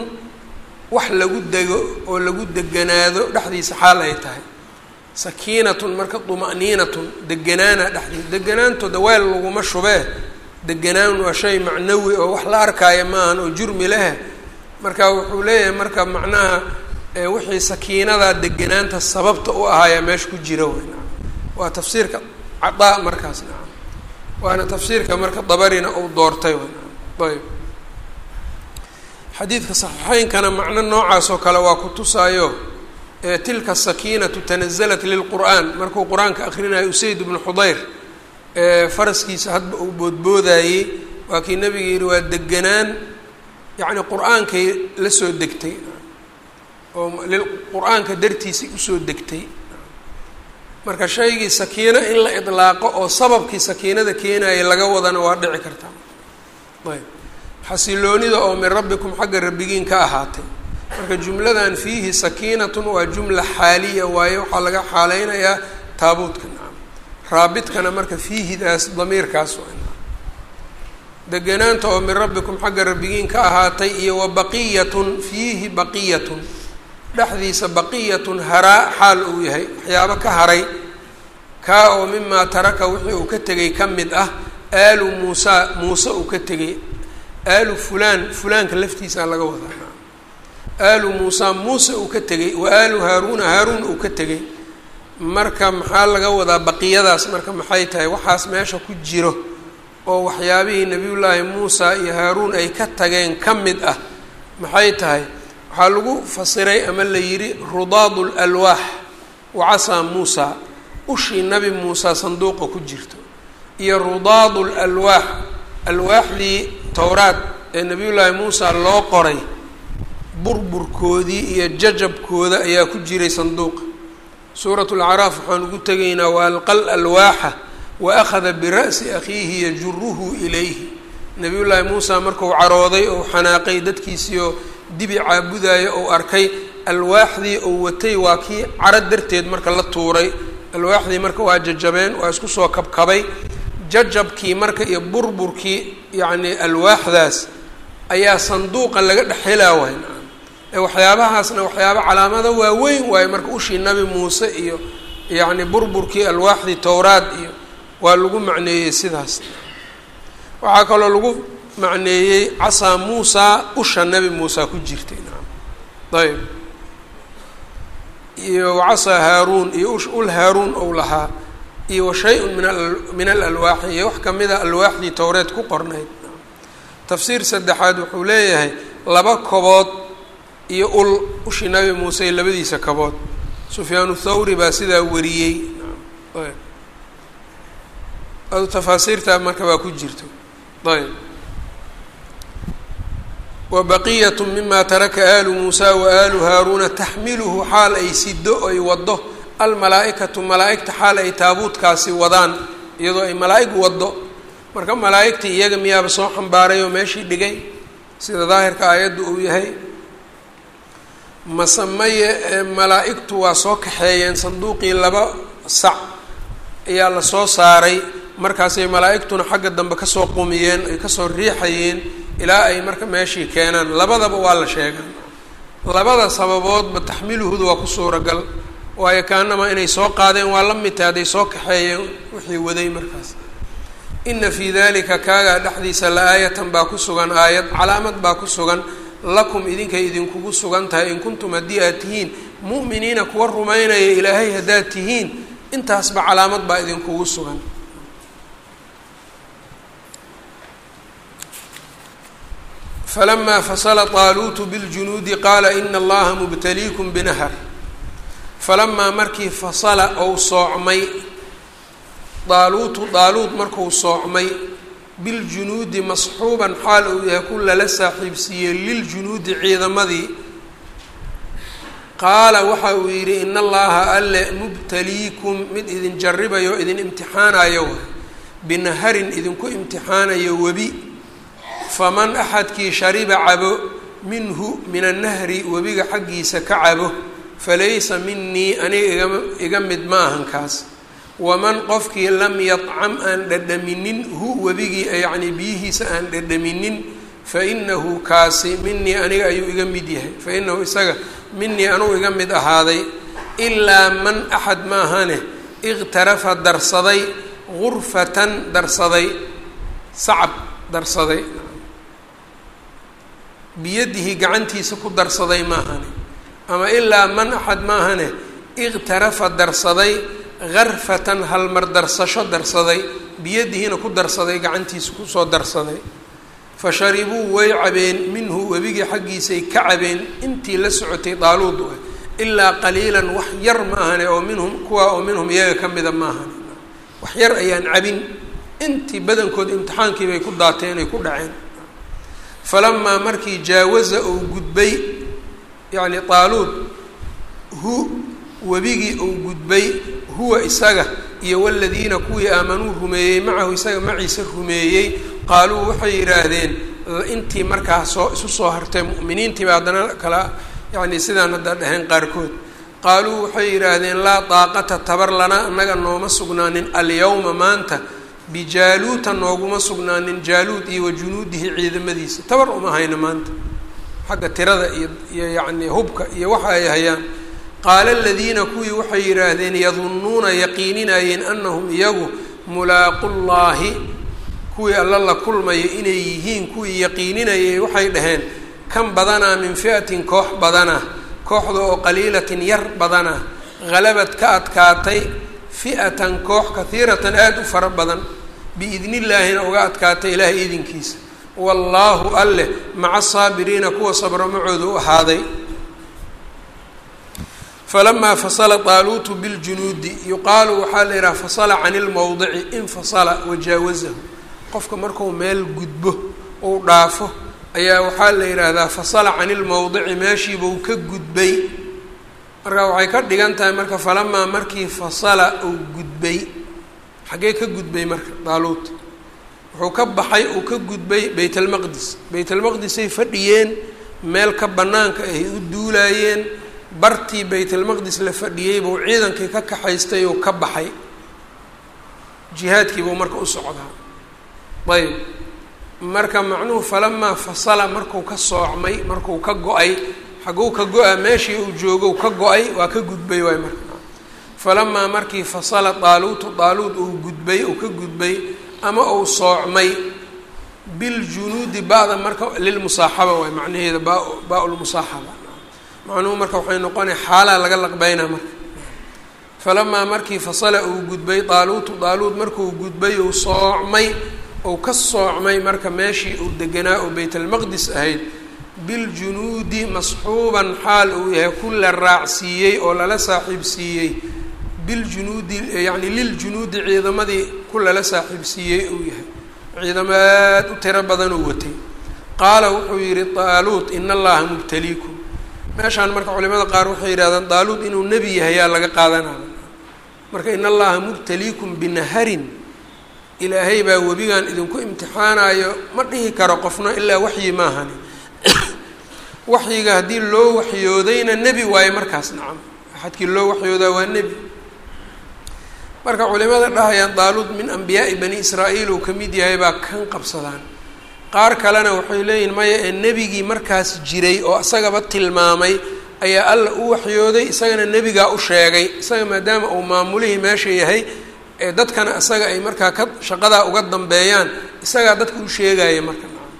wax lagu dego oo lagu deganaado dhexdiisa xaal ay tahay. Sakiinatun marka duma'niinatun deganaana dhexdiisa deganaantooda weel laguma shubee. Deganaan waa shay macnawi oo wax la arkaayo maahan oo jurmi leh. Marka wuxuu leeyahay marka macnaha wixii sakiinadaa deganaanta sababta u ahaaya meesha ku jira wey waa tafsiirka cadaa markaas nacam waana tafsiirka marka dabarina uu doortay ayb xadiidka saxiixeynkana macno noocaas oo kale waa ku tusaayo tilka sakiinatu tanazalat lilqur'aan. Markuu qur'aanka akrinayo usayd bnu xudayr faraskiisa hadba uu boodboodayey waa kii nabiga yihi waa deganaan yacni qur'aankay la soo degtay oo qur'aanka dartiisay u soo degtay marka shaygii sakiino in la idlaaqo oo sababkii sakiinada keenaya laga wadana waa dhici kartaa ayb. Xasiloonida oo min rabbikum xagga rabbigiin ka ahaatay. Marka jumladan fiihi sakiinatun waa jumla xaaliya waaye waxaa laga xaaleynayaa taabuudka. Nacam raabidkana marka fiihidaas damiirkaas deganaanta oo min rabbikum xagga rabbigiin ka ahaatay iyo wa baqiyatun fiihi baqiyatun dhexdiisa baqiyatun haraa xaal uu yahay waxyaabo ka haray kaa oo mimaa taraka wixii uu ka tegay ka mid ah aalu muusaa muuse uu ka tegay aalu fulaan fulaanka laftiisaa laga wadaa aalu muusaa muuse uu ka tegay wa aalu haaruuna haaruun uu ka tegay marka maxaa laga wadaa baqiyadaas? Marka maxay tahay? Waxaas meesha ku jiro oo waxyaabihii nebiyullaahi muusa iyo haaruun ay ka tageen ka mid ah. Maxay tahay waxaa lagu fasiray ama la yidhi rudaadu lalwaax wa casaa muusa. Ushii nabi muusa sanduuqa ku jirto. Iyo rudaadu lalwaax alwaaxdii towraad ee nebiyullaahi muusa loo qoray. Burburkoodii iyo jajabkooda ayaa ku jiray sanduuqa suuratu lacraaf waxaan ugu tegaynaa wa alqal alwaaxa wa akhada bira'si akhiihi yajuruhu ilayhi. Nebiyullaahi muusa marku carooday ou xanaaqay dadkiisiioo dibi caabudaayo ou arkay alwaaxdii ou watay waa kii caro darteed marka la tuuray. Alwaaxdii marka waa jajabeen waa isku soo kabkabay. Jajabkii marka iyo burburkii yacni alwaaxdaas ayaa sanduuqa laga dhex helaa waay. Waxyaabahaasna waxyaaba calaamada waaweyn waayo marka ushii nabi muuse iyo yacni burburkii alwaaxdii towraad iyo waa lagu macneeyey sidaas. Waxaa kaloo lagu macneeyey casaa muusa usha nabi muusa ku jirtay naam. Ayb iyo wacasaa haaruun iyo ul haaruun ou lahaa iyo wa shay-un min min alalwaaxi iyo wax kamida alwaaxdii towreed ku qornayd tafsiir saddexaad wuxuu leeyahay laba kobood iyo ul ushii nabi muuse iyo labadiisa kabood sufyaanu thawri baa sidaa wariyey adu tafaasiirtaa marka baa ku jirto. Ayb wa baqiyat mima taraka aalu muusa aalu haaruuna taxmiluhu xaal ay sido ay waddo almalaa-ikatu malaa-igta xaal ay taabuudkaasi wadaan iyadoo ay malaa-ig waddo marka malaa-igtii iyaga miyaaba soo xambaaray oo meeshii dhigay sida daahirka aayadda uu yahay mase maye malaa-igtu waa soo kaxeeyeen sanduuqii laba sac ayaa la soo saaray markaasay malaa-igtuna xagga dambe ka soo qumiyeen ay ka soo riixayeen ilaa ay marka meeshii keenaan labadaba waa la sheegaa labada sababoodba taxmiluhuda waa ku suuragal waayo kaanama inay soo qaadeen waa la mid tahay hadday soo kaxeeyeen wixii waday markaas. Ina fii dalika kaagaa dhexdiisa la-aayatan baa ku sugan aayad calaamad baa ku sugan. Lakum idinkay idinkugu sugan tahay in kuntum haddii aad tihiin mu'miniina kuwa rumaynaya ilaahay haddaad tihiin intaasba calaamad baa idinkugu sugan falamaa fasla طaaluutu bاljunuudi qaala ina allaha mubtaliikum binahar falamaa markii fasala ou soocmay daaluutu daaluud marku soocmay biljunuudi masxuuban xaal uu yahay ku lala saaxiibsiiyey liljunuudi ciidamadii qaala waxa uu yidhi in allaha alle mubtaliikum mid idin jarribayo idin imtixaanayo binaharin idinku imtixaanayo webi faman axadkii shariba cabo minhu min annahri webiga xaggiisa ka cabo falaysa minii aniga iga mid ma ahan kaas. Waman qofkii lam yadcam aan dhadhaminin hu webigii yacnii biyihiisa aan dhadhaminin fa inahu kaasi minii aniga ayuu iga mid yahay. Fa inahu isaga minii anuu iga mid ahaaday ilaa man axad maahane iqtarafa darsaday gurfatan darsaday sacab darsaday biyadihi gacantiisa ku darsaday maahane. Ama ilaa man axad maahane iqtarafa darsaday garfatan halmar darsasho darsaday biyadihiina ku darsaday gacantiisa ku soo darsaday. Fa sharibuu way cabeen minhu webigii xaggiisay ka cabeen intii la socotay daaluud u ah. Ilaa qaliilan wax yar ma ahane oo minhum kuwaa oo minhum iyaga ka mida ma ahane wax yar ayaan cabin. Intii badankood imtixaankii bay ku daateen ay ku dhaceen falamaa markii jaawaza uu gudbay yacni daaluud hu webigii uu gudbay huwa isaga iyo waladiina kuwii aamanuu rumeeyey macahu isaga maciisa rumeeyey qaaluu waxay yidhaahdeen intii markaa soo isu soo hartay mu'miniintiiba haddana kala yacni sidaan hadda dhaheen qaarkood qaaluu waxay yidhaahdeen laa daaqata tabar lana annaga nooma sugnaanin alyawma maanta bijaaluuta nooguma sugnaanin jaaluud iyo wa junuudihi ciidamadiisa. Tabar uma hayno maanta. Xagga tirada iyo iyo yacni hubka iyo waxa ay hayaan. Qaala aladiina kuwii waxay yidhaahdeen yadunnuuna yaqiininayeen annahum iyagu mulaaqu llaahi kuwii alla la kulmayo inay yihiin kuwii yaqiininayay waxay dhaheen kan badanaa min fi'atin koox badana kooxda oo qaliilatin yar badana halabad ka adkaatay fi'atan koox kahiiratan aada u fara badan biidni illaahina uga adkaatay ilaahay idinkiisa wallaahu alleh maca asaabiriina kuwa sabro macooda u ahaaday. Falamaa fasala daaluutu biljunuudi yuqaalu waxaa la yidhaha fasala cani lmowdici infasala wajaawazahu qofka marku meel gudbo uu dhaafo ayaa waxaa la yidhaahdaa fasala cani lmowdici meeshiibuu ka gudbay. Marka waxay ka dhigan tahay marka falamaa markii fasala uu gudbay xaggee ka gudbay marka daaluut wuxuu ka baxay uu ka gudbay bayt almaqdis bayt almaqdisay fadhiyeen meel ka bannaanka ay u duulaayeen. Bartii baytalmaqdis la fadhiyey buu ciidankii ka kaxaystay oo ka baxay. Jihaadkii buu marka u socdaa. Ayb. Marka macnuhu falamaa fasala marku ka soocmay markuu ka go'ay xaguu ka go-a meeshii uu joogo ka go'ay waa ka gudbay waay marka falamaa markii fasala daaluutu daaluud uu gudbay uu ka gudbay ama uu soocmay biljunuudi ba-da marka lilmusaaxaba waay macnaheeda ba baa-lmusaaxaba macnuhu marka waxay noqonaya xaalaa laga laqbeynaa marka. Falamaa markii fasala uu gudbay daaluutu daaluud markuu gudbay uu soocmay uu ka soocmay marka meeshii uu deganaa oo baytalmaqdis ahayd biljunuudi masxuuban xaal uu yahay ku la raacsiiyey oo lala saaxiibsiiyey biljunuudi yacni liljunuudi ciidamadii ku lala saaxiibsiiyey uu yahay. Ciidamo aad u tiro badan uu watay. Qaala wuxuu yihi daaluut ina allaha mubtaliikum. Meeshaan marka culimada qaar waxay yidhahdaan daaluud inuu nebi yahay yaa laga qaadanaya marka in allaha mubtaliikum binaharin ilaahay baa webigan idinku imtixaanayo ma dhihi karo qofna ilaa waxyi maahani waxyiga haddii loo waxyoodayna nebi waaye markaas nacam. Axadkii loo waxyoodaa waa nebi marka culimada dhahayaan daaluud min ambiyaa'i bani israa'iil uu ka mid yahay baa kan qabsadaan. Qaar kalena waxay leeyihiin maya ee nebigii markaas jiray oo isagaba tilmaamay ayaa alla u waxyooday isagana nebigaa u sheegay. Isaga maadaama uu maamulihii meesha yahay ee dadkana isaga ay markaa ka shaqadaa uga dambeeyaan isagaa dadka u sheegaya marka nacam.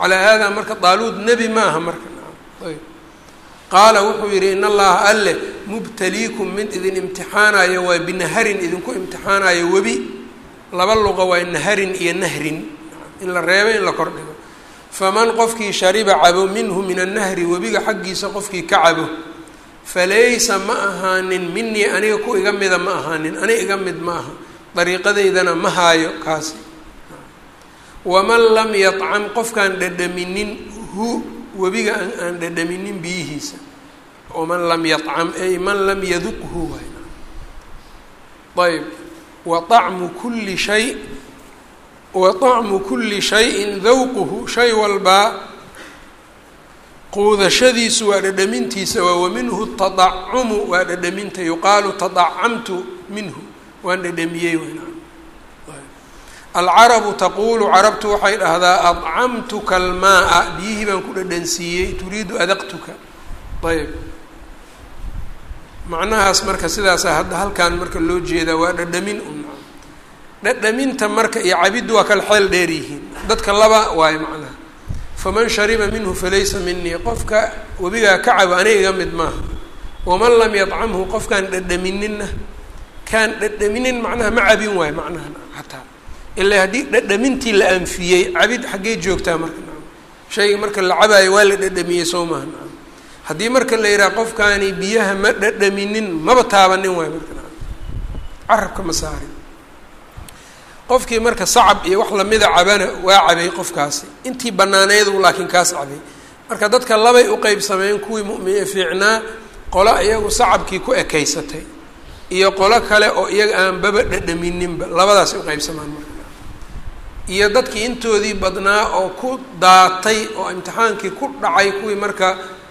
Calaa haadaa marka daaluud nebi ma aha marka nacam. Ayb qaala wuxuu yidhi in allaha alle mubtaliikum mid idin imtixaanayo waa binaharin idinku imtixaanayo webi. Laba luqa waa naharin iyo nahrin. In la reebo in la kordhigo. Faman qofkii shariba cabo minhu min annahri webiga xaggiisa qofkii ka cabo. Falaysa ma ahaanin minii aniga ku iga mida ma ahaanin ani iga mid ma aha. Dariiqadeydana ma haayo kaasi. Waman lam yadcam qofkaan dhadhaminin hu webiga aan dhadhaminin biyihiisa. waman lam yadcam ay man lam yaduqhu waay ayb wa طacmu kuli shay wa طacmu kuli shayin dawquhu shay walbaa quudashadiisu waa dhadhamintiisa waa waminhu tadacumu waa dhadhaminta yuqaalu tadacamtu minhu waan dhadhamiyey alcarabu taquulu carabtu waxay dhahdaa adcamtuka almaaa. Biyihii baan ku dhadhansiiyey turiidu adaqtuka. Ayb macnahaas marka sidaasa hadda halkan marka loo jeedaa waa dhadhamin un dhadhaminta marka iyo cabiddu waa kala xeel dheer yihiin. Dadka laba waayo macnaha. Faman shariba minhu falaysa minii qofka webigaa ka cabo aniga iga mid maaha. Waman lam yadcamhu qofkaan dhadhaminina kaan dhadhaminin macnaha ma cabin waayo macnaha xataa ilaa haddii dhadhamintii la anfiyey cabid xaggee joogtaa marka. Shayga marka la cabaayo waa la dhadhamiyey soo maha haddii marka la yidhaha qofkaani biyaha ma dhadhaminin maba taabanin waayo marka. Carabka ma saarin qofkii marka sacab iyo wax lamida cabana waa cabay qofkaasi. Intii banaaneedu laakiin kaas cabay. Marka dadka labay u qeybsameen kuwii mu'mini fiicnaa qolo iyagu sacabkii ku ekaysatay. Iyo qolo kale oo iyaga aan baba dhadhamininba labadaasay uqeybsamaan marka iyo dadkii intoodii badnaa oo ku daatay oo imtixaankii ku dhacay kuwii marka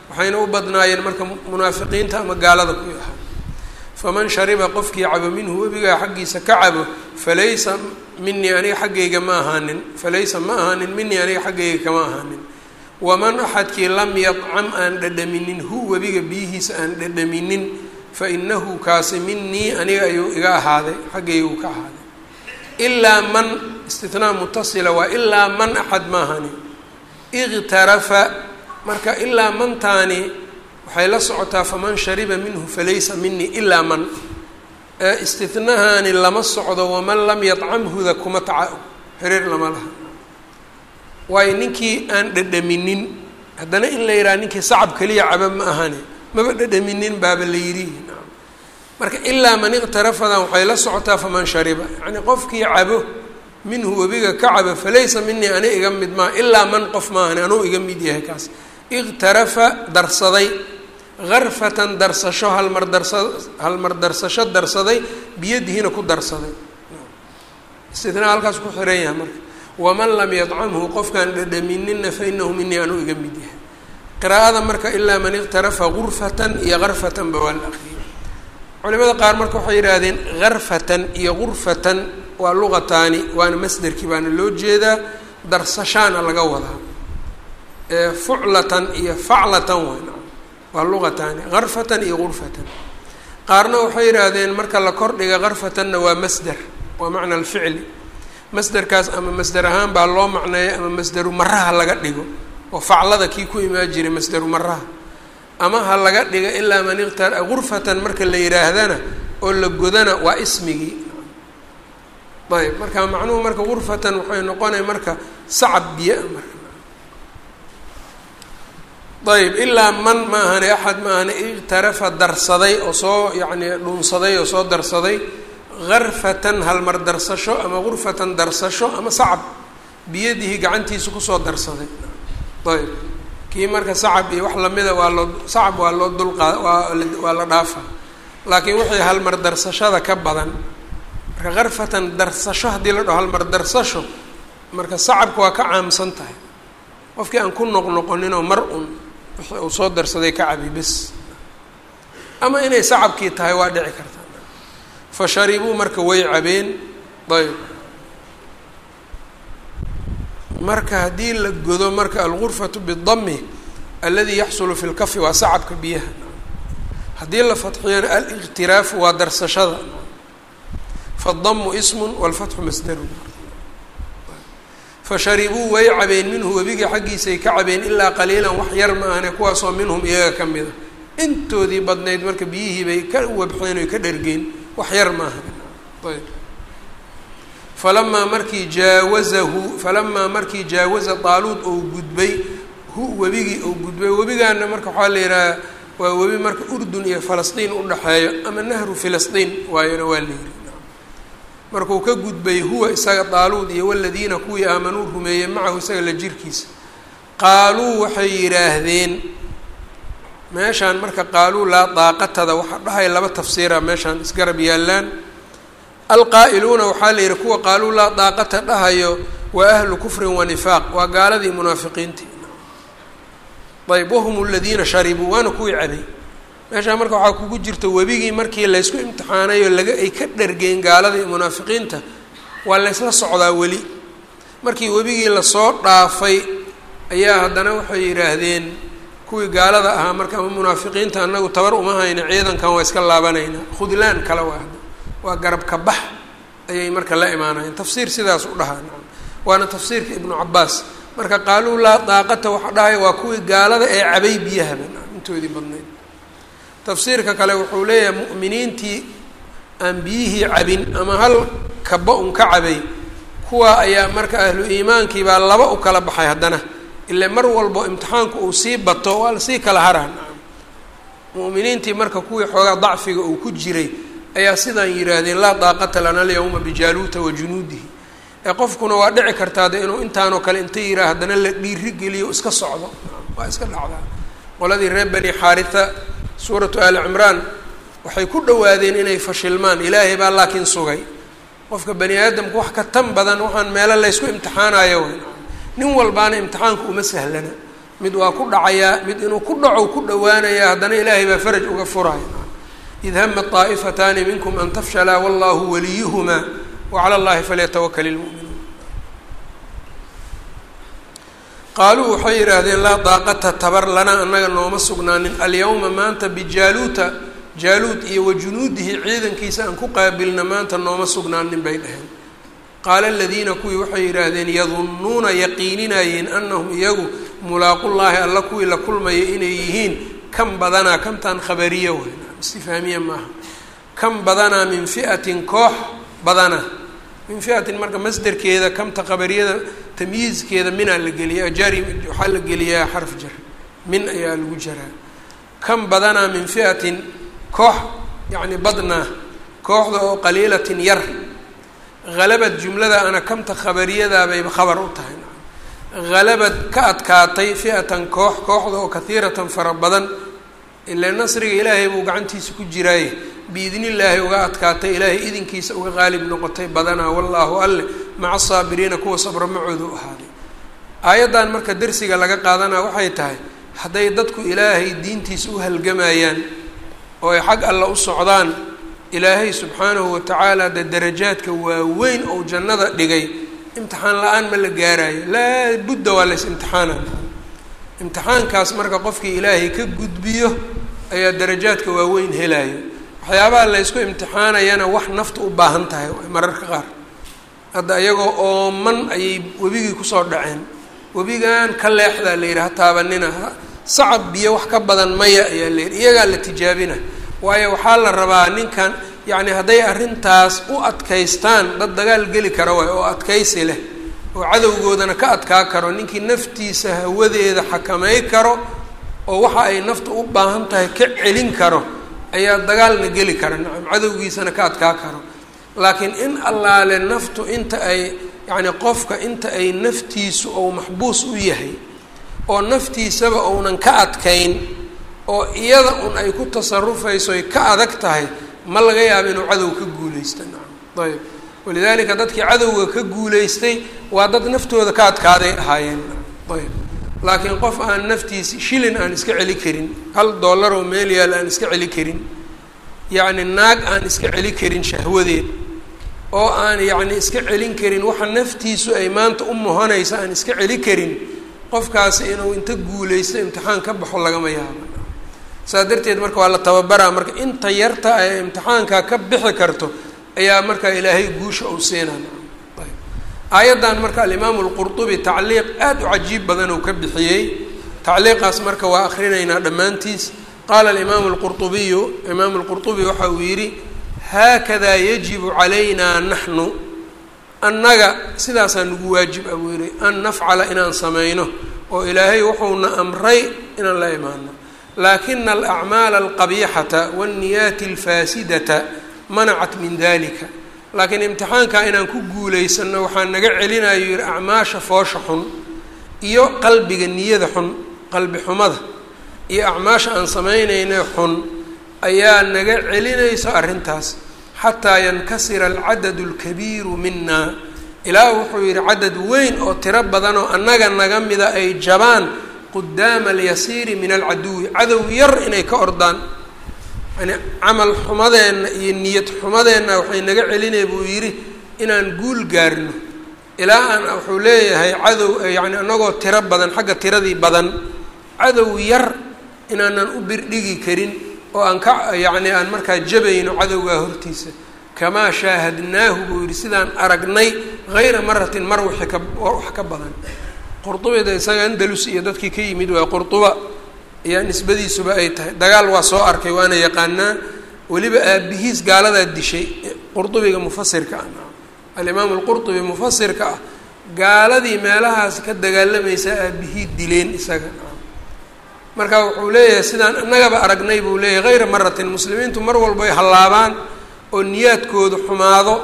waxayna u badnaayeen marka munaafiqiinta ama gaalada kuwii ahaa faman shariba qofkii cabo minhu webigaa xaggiisa ka cabo falaysa minii aniga xaggayga ma ahaanin falaysa ma ahaanin minii aniga xaggayga kama ahaanin. Waman axadkii lam yadcam aan dhadhaminin hu webiga biyihiisa aan dhadhaminin fa inahu kaasi minii aniga ayuu iga ahaaday xaggaygu ka ahaaday ilaa man istinaa mutasila waa ilaa man axad ma ahaanin iqtarafa marka ilaa mantaani waxay la socotaa faman shariba minhu falaysa minii ilaa man istinahaani lama socdo waman lam yadcamhuda kuma taca xiriir lama laha waayo ninkii aan dhadhaminin haddana in la yidhaha ninkii sacab keliya caba ma ahane maba dhadhaminin baaba la yidhi marka ilaa man iqtarafadan waxay la socotaa faman shariba. Yacnii qofkii cabo minhu webiga ka caba falaysa minii ani iga mid maa ilaa man qof maahane anuu iga mid yahay kaas. Iqtarafa darsaday garfatan darsasho halmar darsa halmar darsasho darsaday biyadihina ku darsaday. Istitnaa halkaas ku xiran yahay marka waman lam yadcamhu qofkaan dhadhaminina fa inahu minii anuu iga mid yahay. Qiraa'ada marka ilaa man iqtarafa gurfatan iyo garfatan ba waa la akriyay culimada qaar marka waxay yidhaahdeen garfatan iyo gurfatan waa luqataani waana masderkii baana loo jeedaa darsashaana laga wadaa. Fuclatan iyo faclatan waa waa luqataani garfatan iyo gurfatan. Qaarna waxay yidhaahdeen marka la kordhiga garfatanna waa masder waa macna alficli. Masderkaas ama masder ahaan baa loo macneeya ama masderu maraha laga dhigo oo faclada kii ku imaan jiray masderu maraha ama ha laga dhiga ilaa man iqtar gurfatan marka la yidhaahdana oo la godana waa ismigii. Ayb marka macnuhu marka gurfatan waxay noqonay marka sacab marka. Ayb ilaa man ma ahane axad ma ahane darsaday oo soo yacni dhunsaday oo soo darsaday garfatan halmar darsasho ama gurfatan darsasho ama sacab biyadihi gacantiisa ku soo darsaday. Ayb kii marka sacab iyo wax lamida waa loo sacab waa loo dulqaa waa la dhaafa. Laakiin wixii halmar darsashada ka badan marka garfatan darsasho haddii la dhaho halmar darsasho marka sacabka waa ka caamsan tahay. Qofkii aan ku noqnoqoninoo mar un wixii uu soo darsaday ka cabi bes ama inay sacabkii tahay waa dhici karta. Fa sharibuu marka way cabeen ayb marka haddii la godo marka algurfatu bidami aladi yaxsulu fi lkafi waa sacabka biyaha. Haddii la fatxiyana aliqtiraafu waa darsashada. Fadamu ismun walfatxu masdarun fasharibuu way cabeen minhu webiga xaggiisay ka cabeen ilaa qaliilan wax yar ma ahne kuwaasoo minhum iyaga ka mida intoodii badnayd marka biyihii bay ka wabxeen oy ka dhergeen wax yar ma ahne ayb falamaa markii jaawazahu falamaa markii jaawaza daaluud ou gudbay hu webigii ou gudbay webigaana marka waxaa la yidhaha waa webi marka urdun iyo falastiin udhaxeeyo ama nahru filistiin waayona waa la yidhi markuu ka gudbay huwa isaga daaluud iyo waladiina kuwii aamanuu rumeeyey macahu isaga la jirkiisa qaaluu waxay yidhaahdeen meeshaan marka qaaluu laa daaqatada waxaa dhahay laba tafsiira meeshaan isgarab yaallaan alqaa'iluuna waxaa la yidhi kuwa qaaluu laa daaqata dhahayo waa ahlu kufrin wa nifaaq waa gaaladii munaafiqiintii. Ayb wahum aladiina sharibuu waana kuwii cabay meeshaa marka waxaa kugu jirta webigii markii laysku imtixaanayo laga ay ka dhargeen gaalada iyo munaafiqiinta waa laysla socdaa weli. Markii webigii la soo dhaafay ayaa haddana waxay yidhaahdeen kuwii gaalada ahaa marka ama munaafiqiinta anagu tabar uma hayna ciidankan waa iska laabanaynaa khudlaan kale waa waa garab ka bax ayay marka la imaanayeen tafsiir sidaas u dhahaa waana tafsiirka ibnu cabaas marka qaaluu laa daaqata waxa dhahaya waa kuwii gaalada ee cabay biyahaba intoodii badnayd. Tafsiirka kale wuxuu leeyahay mu'miniintii aan biyihii cabin ama hal kaba un ka cabay kuwa ayaa marka ahlu iimaankii baa laba u kala baxay haddana. Ile mar walbo imtixaanku uu sii bato waa la sii kala haraan mu'miniintii marka kuwii xoogaa dacfiga uu ku jiray ayaa sidaan yidhaahdeen laa daaqata lana alyawma bijaaluuta wa junuudihi. Ee qofkuna waa dhici kartaa de inuu intaanoo kale inta yiraa haddana la dhiiri geliyo iska socdo. Waa iska dhacdaa. Qoladii reer bani xaaritha suuratu aali cimraan waxay ku dhawaadeen inay fashilmaan. Ilaahay baa laakiin sugay. Qofka bani aadamku wax ka tan badan waxaan meelo laysku imtixaanayo nin walbaana imtixaanku uma sahlana. Mid waa ku dhacayaa mid inuu ku dhaco ku dhawaanayaa haddana ilaahay baa faraj uga furaya id hama طaa'ifataani minkum an tafshalaa wallahu waliyuhumaa wacala اllahi falyatawakal ilmu'minuun qaaluu waxay yidhaahdeen laa daaqata tabar lana annaga nooma sugnaanin alyawma maanta bijaaluuta jaaluud iyo wa junuudihi ciidankiisa aan ku qaabilna maanta nooma sugnaanin bay dhaheen qaala aladiina kuwii waxay yidhaahdeen yadunnuuna yaqiininayeen anahum iyagu mulaaqullaahi alla kuwii la kulmaya inay yihiin kan badanaa kantan khabariya wey istifhaamiya maaha. Kam badanaa min fi'atin koox badana. Min fi'atin marka masderkeeda kamta qabariyada tamyiizkeeda minaa la geliyaa jari waxaa la geliyaa xarf jar. Min ayaa lagu jaraa. Kam badanaa min fi'atin koox yacni badnaa kooxda oo qaliilatin yar. Halabad jumlada ana kamta khabariyada bayba khabar u tahay. Halabad ka adkaatay fi'atan koox kooxda oo kahiiratan fara badan ilaa nasriga ilaahay buu gacantiisa ku jiraaye biidni illaahi uga adkaatay ilaahay idinkiisa uga qaalib noqotay badanaa wallaahu alle maca saabiriina kuwa sabro macoodu ahaaday aayaddan marka darsiga laga qaadanaa waxay tahay hadday dadku ilaahay diintiisa u halgamayaan oo ay xag alla u socdaan ilaahay subxaanahu watacaala dee darajaadka waaweyn ou jannada dhigay imtixaan la'aan ma la gaarayo laa budda waa lays imtixaana imtixaankaas marka qofkii ilaahay ka gudbiyo ayaa darajaadka waaweyn helayo waxyaabaha laysku imtixaanayana wax nafta u baahan tahay mararka qaar. Hadda iyagoo ooman ayay webigii ku soo dhaceen. Webigan ka leexdaa la yidhi ha taabanina sacab biyo wax ka badan maya ayaa la yidhi. Iyagaa la tijaabina. Waayo waxaa la rabaa ninkan yacni hadday arrintaas u adkaystaan dad dagaal geli kara waay oo adkaysi leh oo cadowgoodana ka adkaa karo ninkii naftiisa hawadeeda xakamay karo oo waxa ay nafta u baahan tahay ka celin karo ayaa dagaalna geli kara. Nacam cadowgiisana ka adkaa karo. Laakiin in allaale naftu inta ay yacni qofka inta ay naftiisu ou maxbuus u yahay oo naftiisaba uunan ka adkayn oo iyada un ay ku tasarufayso ay ka adag tahay ma laga yaabo inuu cadow ka guuleysta nacam ayb walidaalika dadkii cadowga ka guuleystay waa dad naftooda ka adkaaday ahaayeen. Ayb. Laakiin qof aan naftiisi shilin aan iska celi karin hal dollar oo meel yaal aan iska celi karin yacni naag aan iska celi karin shahwadeed oo aan yacni iska celin karin waxa naftiisu ay maanta u muhanaysa aan iska celi karin qofkaasi inuu inta guuleysto imtixaan ka baxo lagama yaabo. Saas darteed marka waa la tababaraa marka inta yarta ay imtixaankaa ka bixi karto ayaa markaa ilaahay guusha uu siinaa aayaddan marka alimaamu lqurtubi tacliiq aada u cajiib badan uu ka bixiyey. Tacliiqaas marka waa akrinaynaa dhammaantiis. Qaala alimaamu lqurtubiyu imaamu lqurtubi waxa uu yidhi haakadaa yajibu calaynaa naxnu. Annaga sidaasaa nagu waajib a buu yihi an nafcala inaan samayno. Oo ilaahay wuxuuna amray inaan la imaano laakina alacmaala alqabiixata waanniyaati alfaasidata manacat min dalika laakiin imtixaankaa inaan ku guulaysanno waxaa naga celinayo yihi acmaasha foosha xun iyo qalbiga niyada xun qalbi xumada iyo acmaasha aan samaynayna xun ayaa naga celinayso arrintaas. Xataa yankasira alcadadu alkabiiru mina ilaa wuxuu yidhi cadad weyn oo tiro badan oo annaga naga mida ay jabaan qudaama alyasiiri min alcaduwi. Cadow yar inay ka ordaan yani camal xumadeenna iyo niyad xumadeenna waxay naga celinaya buu yidhi inaan guul gaarno. Ilaa aan wuxuu leeyahay cadow yani anagoo tiro badan xagga tiradii badan. Cadow yar inaanan u birdhigi karin oo aan ka yacni aan markaa jabayno cadowgaa hortiisa. Kamaa shaahadnaahu buu yidhi sidaan aragnay hayra maratin mar wixii ka wax ka badan. Qurdubida isaga andalus iyo dadkii ka yimid waa qurduba ayaa nisbadiisuba ay tahay. Dagaal waa soo arkay waana yaqaanaa weliba aabihiis gaaladaa dishay qurdubiga mufasirka ah. Alimaamu lqurdubi mufasirka ah gaaladii meelahaas ka dagaalamaysaa aabihii dileen isaga. Marka wuxuu leeyahay sidaan innagaba aragnay buu leeyahay hayra maratin muslimiintu mar walba ay hallaabaan oo niyaadkoodu xumaado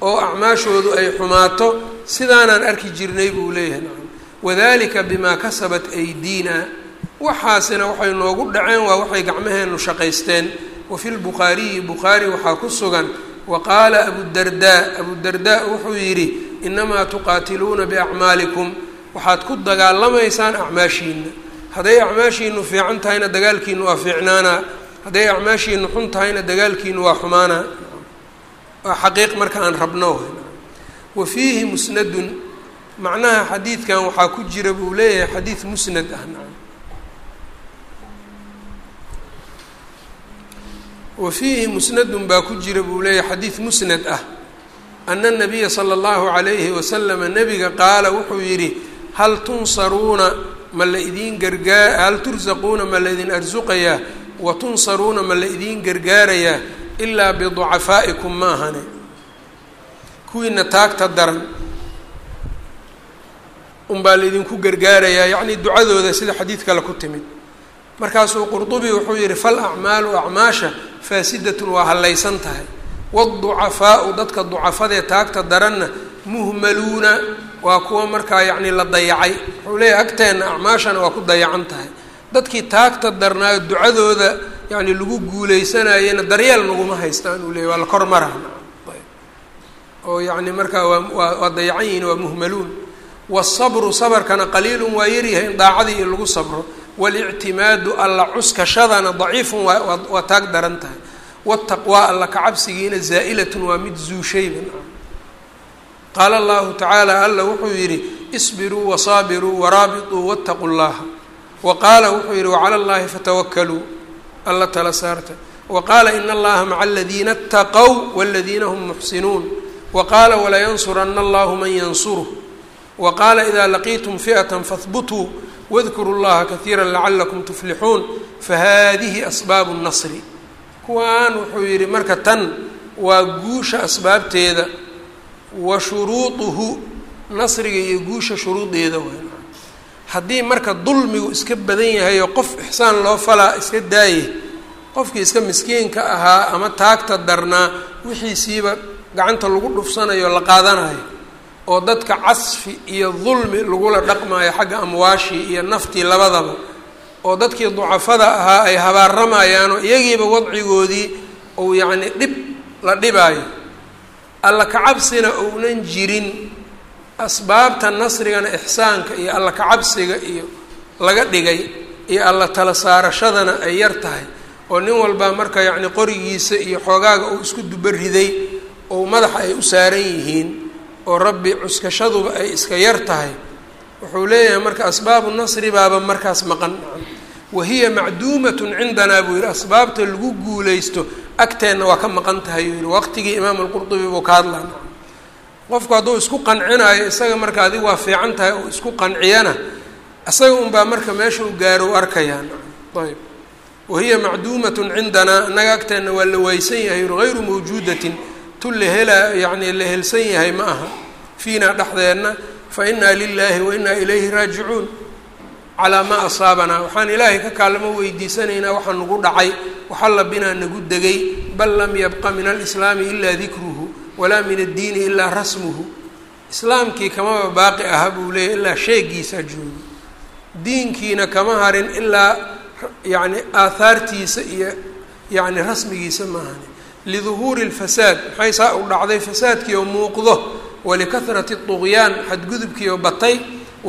oo acmaashoodu ay xumaato. Sidaanaan arki jirnay buu leeyahay. Wadalika bimaa kasabat aydiina waxaasina waxay noogu dhaceen waa waxay gacmaheenu shaqaysteen. Wa fi lbukhaariyi bukhaari waxaa ku sugan wa qaala abudardaa abudardaa wuxuu yidhi inamaa tuqaatiluuna biacmaalikum. Waxaad ku dagaalamaysaan acmaashiina hadday acmaashiinu fiican tahayna dagaalkiinu waa fiicnaanaa hadday acmaashiinu xun tahayna dagaalkiinu waa xumaanaa waa xaqiiq marka aan rabno. Wa fiihi musnadun. Macnaha xadiidkan waxaa ku jira buu leeyahay xadiid musnad ah wa fiihi musnadun baa ku jira buu leeyahay xadiid musnad ah. Ana nabiya sala allahu calayhi wasalama nebiga qaala wuxuu yidhi hal tunsaruuna ma la idiin gargaa hal tursaquuna ma la idin arsuqayaa wa tunsaruuna ma la idiin gargaarayaa ilaa biducafaa'ikum ma ahane kuwiina taagta daran unbaa laydinku gargaarayaa yacnii ducadooda sida xadiid kale ku timid markaasuu qurdubi wuxuu yidhi fal acmaalu acmaasha faasidatun waa hallaysan tahay. Wاducafaau dadka ducafadee taagta daranna muhmaluuna waa kuwa markaa yacni la dayacay. Wuxuu leeyahay agteenna acmaashana waa ku dayacan tahay. Dadkii taagta darnaa ducadooda yani lagu guuleysanayena daryeel laguma haystaan uu leeyay waa la kor maraha oo yani markaa waa waa waa dayacan yihiin waa muhmaluun. Waasabru sabarkana qaliilun waa yaryahay in daacadii in lagu sabro walictimaadu alla cuskashadana daciifun waa taag daran tahay. Wataqwaa alla kacabsigiina zaa-ilatun waa mid zuushayba qaala allahu tacaala alla wuxuu yidhi isbiruu wasaabiruu waraabituu wattaqu llaha wa qaala wuxuu yidhi wacala allahi fatawakkaluu. Alla tala saarta wa qaala ina allaha maca aladiina ataqow waladiina hum muxsinuun. Wa qaala walayansurana allahu man yansuruh. Wa qaala idaa laqiitum fi'atan fahbutuu wadkuruu llaha kaiira lacalakum tuflixuun fahadihi asbaabu nasri kuwaan wuxuu yidhi marka tan waa guusha asbaabteeda wa shuruuduhu nasriga iyo guusha shuruudeeda way haddii marka dulmigu iska badan yahay oo qof ixsaan loo falaa iska daaye qofkii iska miskiinka ahaa ama taagta darnaa wixiisiiba gacanta lagu dhufsanayo la qaadanayo oo dadka casfi iyo dulmi lagula dhaqmayo xagga amwaashii iyo naftii labadaba oo dadkii ducafada ahaa ay habaaramayaanoo iyagiiba wadcigoodii uu yacni dhib la dhibaayo. Alla kacabsina ounan jirin asbaabta nasrigana ixsaanka iyo alla kacabsiga iyo laga dhigay iyo alla tala saarashadana ay yar tahay. Oo nin walbaa marka yacni qorigiisa iyo xoogaaga uu isku duba riday oo madaxa ay u saaran yihiin oo rabbi cuskashaduba ay iska yar tahay wuxuu leeyahay marka asbaabu nasri baaba markaas maqan. Wahiya macduumatun cindanaa buu yihi asbaabta lagu guulaysto agteenna waa ka maqan tahay yuu yihi waqtigii imaam alqurdubi buu ka hadlaa. Qofku hadduu isku qancinayo isaga marka adig waa fiican tahay oo isku qanciyana isaga unbaa marka meesha u gaaro u arkayaa ayb wahiya macduumatun cindanaa innaga agteenna waa la waysan yahay yuri hayru mawjuudatin tu la helaa yacni la helsan yahay ma aha. Fiinaa dhexdeenna fa inaa lilaahi wa inaa ilayhi raajicuun. Calaa maa asaabanaa waxaan ilaahay ka kaalamo weydiisanaynaa waxaa nagu dhacay waxalla binaa nagu degay. Bal lam yabqa min alislaami ilaa dikruhu walaa min addiini ilaa rasmuhu. Islaamkii kamaba baaqi aha buu leeyahy ilaa sheegiisaa joogi. Diinkiina kama harin ilaa yacni aahaartiisa iyo yacni rasmigiisa maahani liduhuuri اlfasaad maxay saa u dhacday fasaadkii oo muuqdo walikahrati اطugyaan xadgudubkii oo batay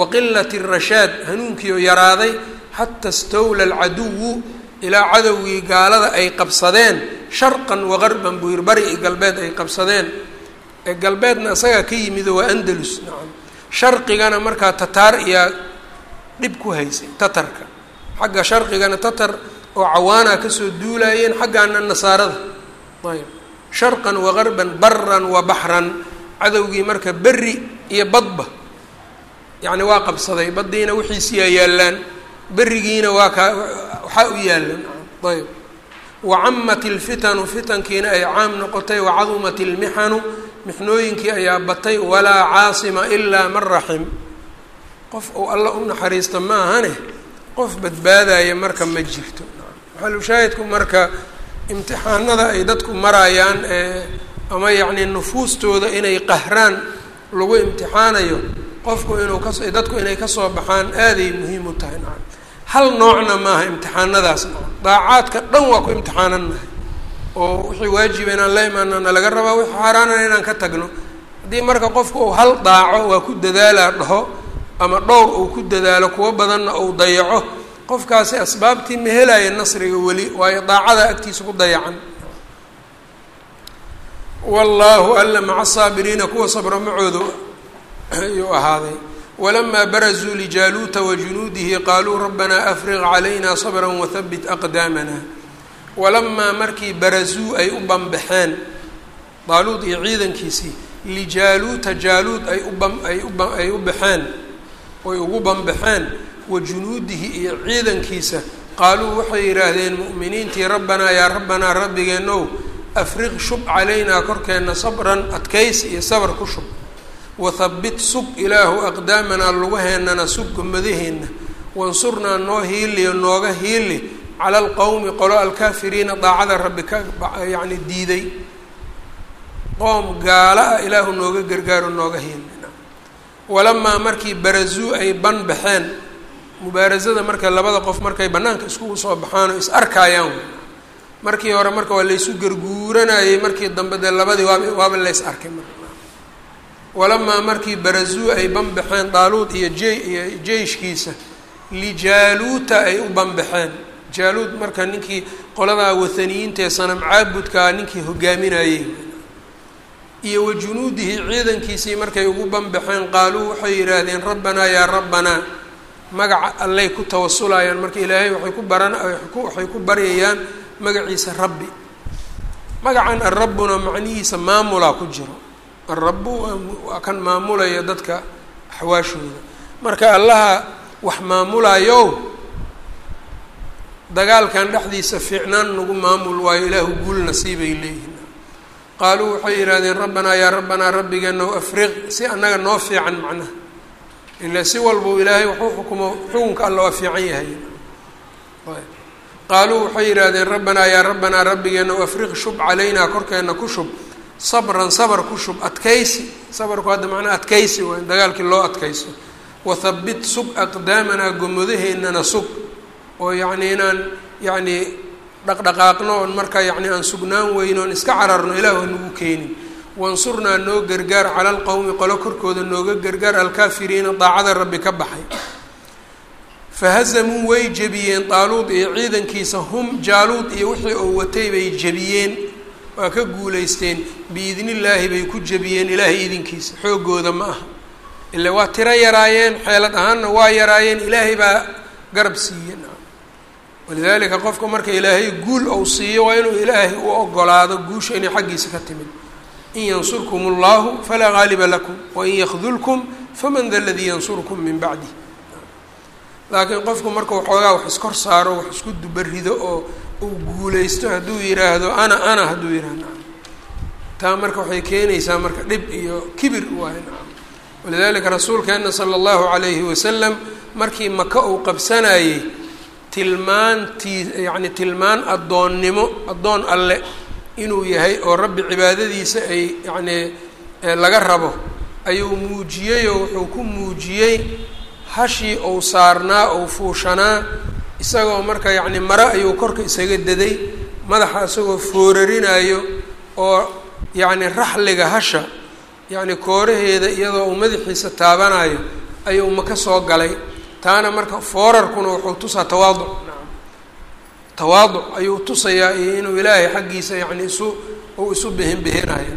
waqilati الrashaad hanuunkii oo yaraaday xata stawla alcaduwu ilaa cadowgii gaalada ay qabsadeen sharqan wagarban buu yiri bari iyo galbeed ay qabsadeen ee galbeedna isagaa ka yimido waa andalus nacam sharqigana markaa tataar iyaa dhib ku haysay tatarka xagga sharqigana tatar oo cawaanaa kasoo duulaayeen xaggaana nasaarada ayb sharqan wagarban baran wa baxran. Cadowgii marka berri iyo badba. Yacni waa qabsaday baddiina wixiisiyaa yaallaan. Berigiina waa kaa waxaa u yaallan ayb wacamat ilfitanu fitankiina ay caam noqotay. Wacadumat ilmixanu mixnooyinkii ayaa batay. Walaa caasima ilaa man raxim. Qof uu alla u naxariista ma ahane? Qof badbaadaya marka ma jirto. Maxalushaahidku marka imtixaanada ay dadku marayaan ee ama yacni nufuustooda inay qahraan lagu imtixaanayo qofku inuu kas dadku inay ka soo baxaan aaday muhiim u tahay. Nacam hal noocna maaha imtixaanadaas. Nacam daacaadka dhan waa ku imtixaanannahay oo wixii waajiba inaan la imaanana laga rabaa wixii xaaraanana inaan ka tagno. Haddii marka qofku uu hal daaco waa ku dadaalaa dhaho ama dhowr uu ku dadaalo kuwo badanna uu dayaco qofkaasi asbaabtii ma helaya nasriga weli waayo daacada agtiisa ku dayacan. Wallaahu alla maca saabiriina kuwa sabra macooda ayuu ahaaday. Walamaa barazuu lijaaluuta wajunuudihi qaaluu rabbanaa afriq calayna sabra wahabit aqdaamana. Walamaa markii barazuu ay u banbaxeen daaluud iyo ciidankiisii lijaaluuta jaaluud ay uban ay uba ay u baxeen oy ugu banbaxeen wa junuudihi iyo ciidankiisa. Qaaluu waxay yidhaahdeen mu'miniintii rabbanaa yaa rabbanaa rabbigeenow afriq shub calaynaa korkeenna sabran adkaysi iyo sabar ku shub. Wathabbit sug ilaahu aqdaamanaa lugaheennana sug gomadaheenna wansurnaa noo hiiliyo nooga hiili cala alqowmi qolo alkaafiriina daacada rabbi ka yacni diiday. Qoom gaala ah ilaahu nooga gargaaro nooga hiili walamaa markii barazuu ay ban baxeen mubaarasada marka labada qof markay bannaanka iskugu soo baxaan oo is arkaayaan markii hore marka waa laysu garguuranayay markii dambe dee labadii waaba waaba lays arkay walamaa markii barazuu ay banbaxeen daaluud iyo jey iyo jeyshkiisa lijaaluuta ay u banbaxeen. Jaaluud marka ninkii qoladaa wathaniyiinta ee sanam caabudkaa ninkii hogaaminayey iyo wa junuudihi ciidankiisii markay ugu banbaxeen qaaluu waxay yidhaahdeen rabbanaa yaa rabbanaa magaca allay ku tawasulayaan marka ilaahay waxay ku baran waxay ku baryayaan magaciisa rabbi. Magacan arabbuna macnihiisa maamulaa ku jiro. Alrabbu waa kan maamulaya dadka axwaashooda. Marka allaha wax maamulayow dagaalkan dhexdiisa fiicnaan nagu maamul waayo ilaahu guul nasiibay leeyihiin qaaluu waxay yidhahdeen rabbanaa yaa rabbanaa rabbigeenow afriq si annaga noo fiican macnaha ila si walbau ilaahay waxu xukumo xukunka alla waa fiican yahay qaaluu waxay yidhaahdeen rabbanaa yaa rabbanaa rabbigeenow afriq shub calaynaa korkeenna ku shub sabran sabar ku shub adkaysi sabarku hadda macnaha adkaysi waa in dagaalkii loo adkayso wathabbit sug aqdaamanaa gomadaheennana sug oo yacni inaan yacni dhaqdhaqaaqno oon markaa yacni aan sugnaan weyno oon iska cararno ilaahu hanagu keenin wansurnaa noo gargaar cala alqowmi qolo korkooda nooga gargaar alkaafiriina daacada rabbi ka baxay. Fahazamuu way jebiyeen daaluud iyo ciidankiisa hum jaaluud iyo wixii oo watay bay jebiyeen. Waa ka guulaysteen biidni illaahi bay ku jebiyeen ilaahay idinkiisa xooggooda ma aha. Ila waa tiro yaraayeen xeelad ahaanna waa yaraayeen ilaahay baa garab siiyeen. Walidaalika qofka marka ilaahay guul ou siiyo waa inuu ilaahay u ogolaado guusha inay xaggiisa ka timid in yansurkum allahu falaa gaaliba lakum wain yakdulkum faman da ladii yansurkum min bacdi laakiin qofku marka waxoogaa wax iskor saaro wax isku dubarido oo uu guulaysto hadduu yidhaahdo ana ana hadduu yidhahdo taa marka waxay keenaysaa marka dhib iyo kibir waay walidaalika rasuulkeena sala allahu calayhi wasalam markii maka uu qabsanayey tilmaantii yacni tilmaan addoonnimo addoon alle inuu yahay oo rabbi cibaadadiisa ay yacnii laga rabo ayuu muujiyey oo wuxuu ku muujiyey hashii ou saarnaa ou fuushanaa isagoo marka yacni mare ayuu korka isaga daday madaxa isagoo foorarinayo oo yacni raxliga hasha yacni kooraheeda iyadoo uu madaxiisa taabanayo ayuu maka soo galay. Taana marka foorarkuna wuxuu tusaa tawaaduc tawaaduc ayuu tusayaa iyo inuu ilaahay xaggiisa yacni isu uu isu bihin bihinayo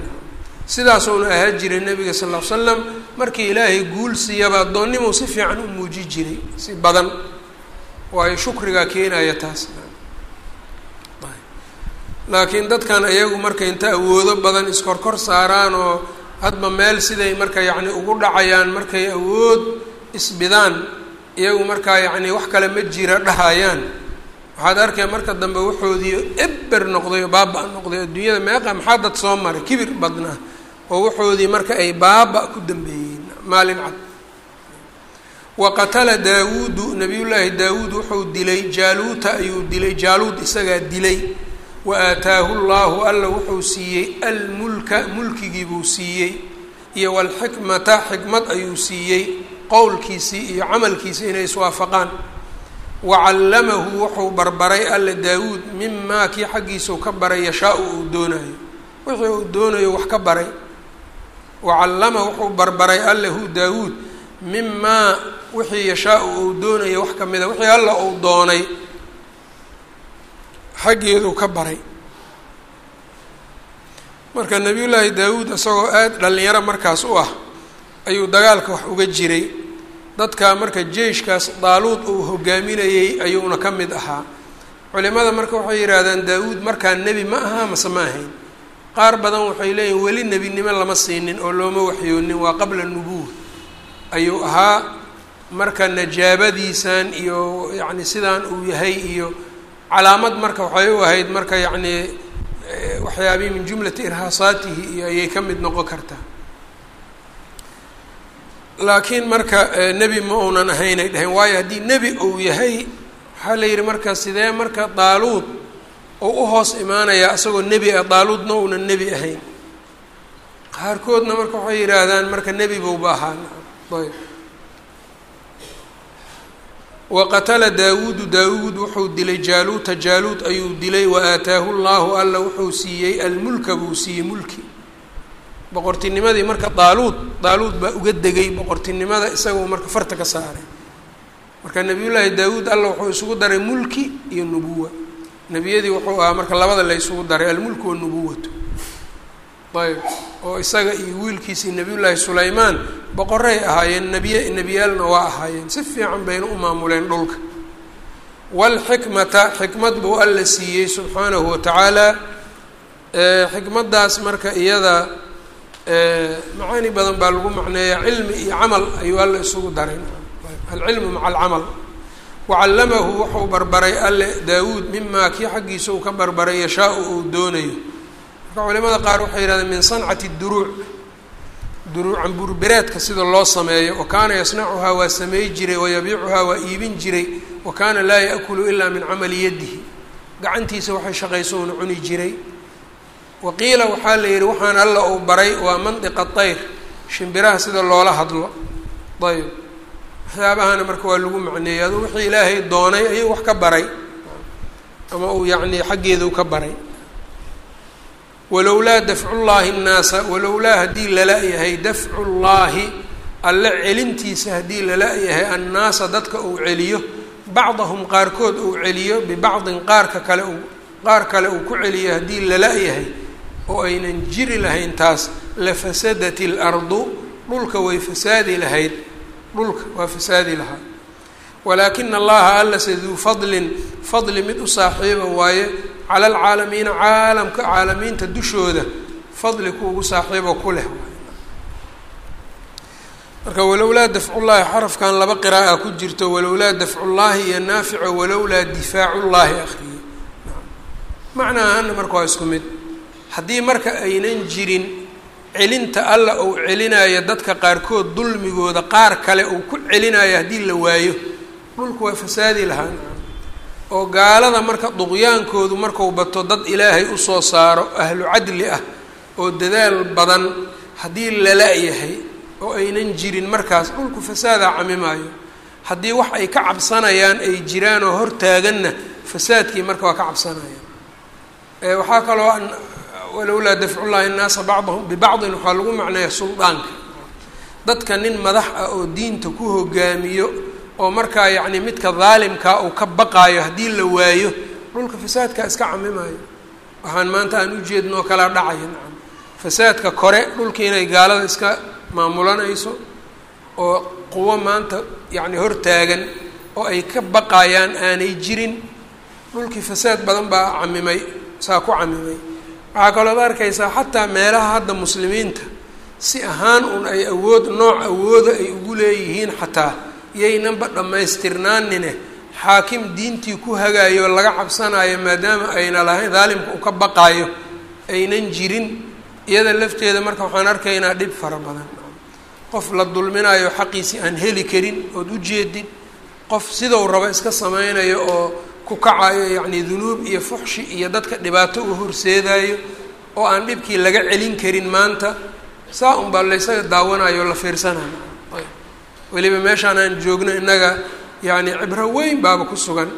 sidaasuuna ahaa jiray nabiga sal ly slam markii ilaahay guul siiyaba addoonnimuu si fiican u muuji jiray si badan. Waayo shukrigaa keenaya taas. Laakiin dadkan iyagu marka inta awoodo badan iskorkor saaraan oo hadba meel siday marka yacni ugu dhacayaan markay awood isbidaan iyagu markaa yacni wax kale ma jira dhahayaan waxaad arkay marka dambe waxoodii eber noqday oo baaba noqday. Adduunyada meeqa maxaa dad soo maray? Kibir badnaa. Oo waxoodii marka ay baaba ku dambeeyeen. Maalin cad. Wa qatala daawuudu nabiyullaahi daawuud wuxuu dilay jaaluuta ayuu dilay. Jaaluud isagaa dilay. Wa aataahu llaahu alla wuxuu siiyey. Almulka mulkigii buu siiyey. Iyo walxikmata xikmad ayuu siiyey. Qowlkiisii iyo camalkiisii inay iswaafaqaan wacallamahu wuxuu barbaray alla daawuud mimaa kii xaggiisau ka baray yashaa-u uu doonayo wixii uu doonayo wax ka baray wacallama wuxuu barbaray allahu daawuud mimaa wixii yashaa-u uu doonayo wax ka mida wixii alla uu doonay xaggeedu ka baray marka nabiyullaahi daawuud isagoo aada dhallinyaro markaas u ah ayuu dagaalka wax uga jiray dadka marka jeyshkaas daaluud uu hogaaminayey ayuuna ka mid ahaa. Culimada marka waxay yidhaahdaan daawuud markaa nebi ma aha mase ma ahayn. Qaar badan waxay leeyihiin weli nebinimo lama siinin oo looma waxyoonin waa qabla nubuwa ayuu ahaa marka najaabadiisan iyo yacni sidaan uu yahay iyo calaamad marka waxay u ahayd marka yacni waxyaabihi min jumlati irhaasaatihi iyo ayay ka mid noqon kartaa laakiin marka nebi ma uunan ahaynay dhaheen waayo haddii nebi uu yahay waxaa la yidhi marka sidee marka daaluud oo u hoos imaanayaa isagoo nebi ah daaluudna uunan nebi ahayn? Qaarkoodna marka waxay yidhaahdaan marka nebi bowba ahaa ayb. Wa qatala daawuudu daawuud wuxuu dilay jaaluuta. Jaaluud ayuu dilay wa aataahu llaahu alla wuxuu siiyey almulka buu siiyey mulki boqortinimadii marka daaluud daaluud baa uga degay boqortinimada isagoo marka farta ka saaray. Marka nebiyullaahi daawuud alla wuxuu isugu daray mulki iyo nubuwa. Nebiyadii wuxuu ahaa marka labada la ysugu daray almulku wanubuwatu ayb oo isaga iyo wiilkiisii nebiyullaahi sulaymaan boqoray ahaayeen nebiye nebiyaalna waa ahaayeen. Si fiican bayna u maamuleen dhulka. Waalxikmata xikmad buu alla siiyey subxaanahu watacaala xikmaddaas marka iyada macaani badan baa lagu macneeyaa cilmi iyo camal ayuu alla isugu daray. Alcilmu maca alcamal. Wacallamahu wuxuu barbaray alle daawuud mimaa kii xaggiisa uu ka barbaray yashaa-u uu doonayo. Marka culimada qaar waxay yihahdeen min sancati duruuc duruucan burbereedka sida loo sameeyo wa kaana yasnacuhaa waa sameey jiray wayabiicuhaa waa iibin jiray wa kaana laa yaakulu ilaa min camali yadihi. Gacantiisa waxay shaqayso uuna cuni jiray waqiila waxaa la yidhi waxaan alla uu baray waa mandiqa tayr. Shimbiraha sida loola hadlo. Ayb. Waxyaabahana marka waa lagu macneeyay aduu wixii ilaahay doonay ayuu wax ka baray. Ama uu yacni xaggeeda u ka baray. Walowlaa dafcu llaahi nnaasa walowlaa haddii lala-yahay dafcu llaahi alle celintiisa haddii lala-yahay annaasa dadka uu celiyo bacdahum qaarkood uu celiyo bibacdin qaarka kale uu qaar kale uu ku celiyo haddii lala-yahay oo aynan jiri lahayn taas lafasadat ilardu dhulka way fasaadi lahayd dhulka waa fasaadi lahaa. Walaakina allaha allase duu fadlin fadli mid u saaxiiba waaye cala alcaalamiina caalamka caalamiinta dushooda fadli kuugu saaxiibo ku leh marka walowlaa dafcullaahi xarafkan laba qira'a ku jirto walowlaa dafcullaahi iyo naafico walowlaa difaacullaahi akriye macna ahaana marka waa isku mid haddii marka aynan jirin celinta alla uu celinayo dadka qaarkood dulmigooda qaar kale uu ku celinayo haddii la waayo dhulku waa fasaadi lahaa oo gaalada marka duqyaankoodu marku bato dad ilaahay u soo saaro ahlu cadli ah oo dadaal badan haddii lala-yahay oo aynan jirin markaas dhulku fasaadaa camimaayo. Haddii wax ay ka cabsanayaan ay jiraan oo hortaaganna fasaadkii marka waa ka cabsanayaan. Waxaa kaloo walowlaa dafcullaahi innaasa bacdahum bibacdin waxaa lagu macneeya suldaanka. Dadka nin madax ah oo diinta ku hogaamiyo oo markaa yacni midka daalimkaa uu ka baqaayo haddii la waayo dhulka fasaadkaa iska camimaayo. Waxaan maanta aan u jeednoo kalaa dhacaya nacam. Fasaadka kore dhulkii inay gaalada iska maamulanayso oo quwo maanta yacni hortaagan oo ay ka baqayaan aanay jirin dhulkii fasaad badan baa camimay saa ku camimay waxaa kalood arkaysaa xataa meelaha hadda muslimiinta si ahaan un ay awood nooc awooda ay ugu leeyihiin xataa iyaynanba dhammaystirnaanine xaakim diintii ku hagaayo laga cabsanayo maadaama ayna lahayn daalimka uu ka baqaayo aynan jirin. Iyada lafteeda marka waxaan arkaynaa dhib fara badan. Qof la dulminayo xaqiisii aan heli karin ood ujeedin qof sidau rabo iska sameynayo oo ku kacayo yacni dunuub iyo fuxshi iyo dadka dhibaato u horseedayo oo aan dhibkii laga celin karin maanta saa un baa laysaga daawanayo la fiirsanayo. Weliba meeshaan aan joogno innaga yacni cibro weyn baaba ku sugan.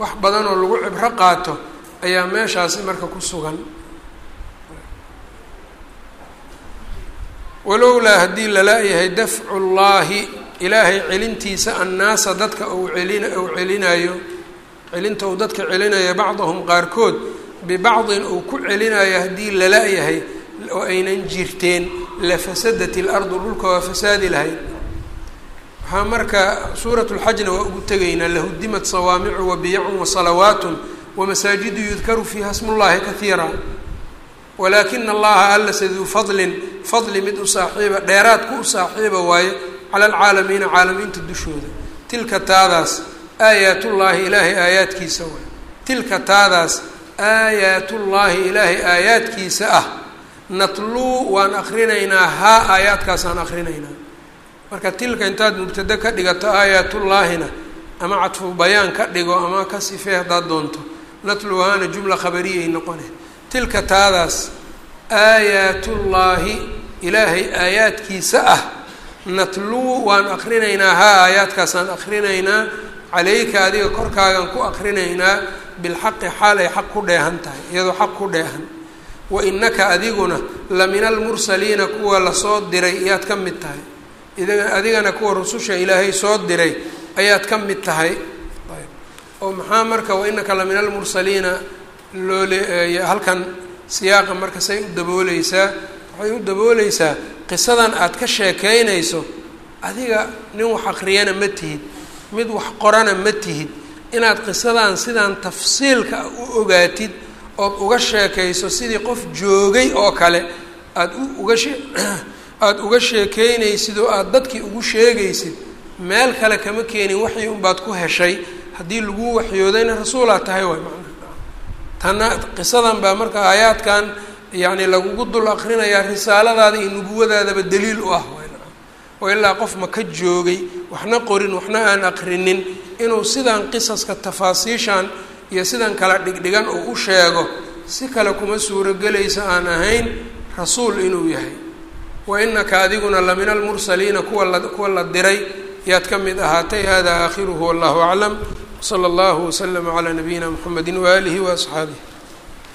Wax badan oo lagu cibro qaato ayaa meeshaasi marka ku sugan. Walowlaa haddii lala-yahay dafcu llaahi ilaahay celintiisa annaasa dadka uu celin uu celinayo celinta uu dadka celinayo bacdahum qaarkood bibacdin uu ku celinayo haddii lala-yahay oo aynan jirteen lafasadat ilardu dhulka waa fasaadi lahayd. Waxaa marka suurat lxajna waa ugu tegaynaa lahudimat sawaamicu wabiyacun wasalawaatun wamasaajidu yudkaru fiiha smullahi kaiira walaakina allaha allase duu fadlin fadli mid u saaxiiba dheeraadku u saaxiiba waaye cala alcaalamiina caalamiinta dushooda. Tilka taadaas aayaatullaahi ilaahay aayaadkiisa waay tilka taadaas aayaatullaahi ilaahay aayaadkiisa ah natluu waan akrinaynaa haa aayaadkaasaan akrinaynaa. Marka tilka intaad mubtado ka dhigato aayaatullaahina ama cadfu bayaan ka dhigo ama ka sifee haddaad doonto natluhaana jumla khabariyay noqone tilka taadaas aayaatullaahi ilaahay aayaadkiisa ah natluu waan akrinaynaa haa aayaadkaasaan akrinaynaa calayka adiga korkaagan ku akrinaynaa bilxaqi xaal ay xaq ku dheehan tahay iyadoo xaq ku dheehan. Wa inaka adiguna la min almursaliina kuwa la soo diray ayaad ka mid tahay. Adigana kuwa rususha ilaahay soo diray ayaad ka mid tahay. Oo maxaa marka wa inaka la min almursaliina loole halkan siyaaqa marka say u dabooleysaa waxay u dabooleysaa qisadan aad ka sheekeynayso adiga nin wax akriyana ma tihid mid wax qorana ma tihid. Inaad qisadan sidaan tafsiilka u ogaatid ood uga sheekayso sidii qof joogay oo kale aada uga shee aada uga sheekeynaysid oo aada dadkii ugu sheegaysid meel kale kama keenin waxii unbaad ku heshay. Haddii lagu waxyoodayna rasuulaad tahay waay macnaha tana qisadan baa marka aayaadkan yacni lagugu dul akrinayaa risaaladaada iyo nubuwadaadaba daliil u ah oo ilaa qof ma ka joogay waxna qorin waxna aan akrinin inuu sidan qisaska tafaasiishan iyo sidan kala dhigdhigan uu u sheego si kale kuma suurogelaysa aan ahayn rasuul inuu yahay. Wa inaka adiguna la min almursaliina kuwa la kuwa la diray yaad ka mid ahaatay hada aakhiruhu wallahu aclam. Wsala allahu waslama calaa nabiyina mxamedi waaalihi waasxaabih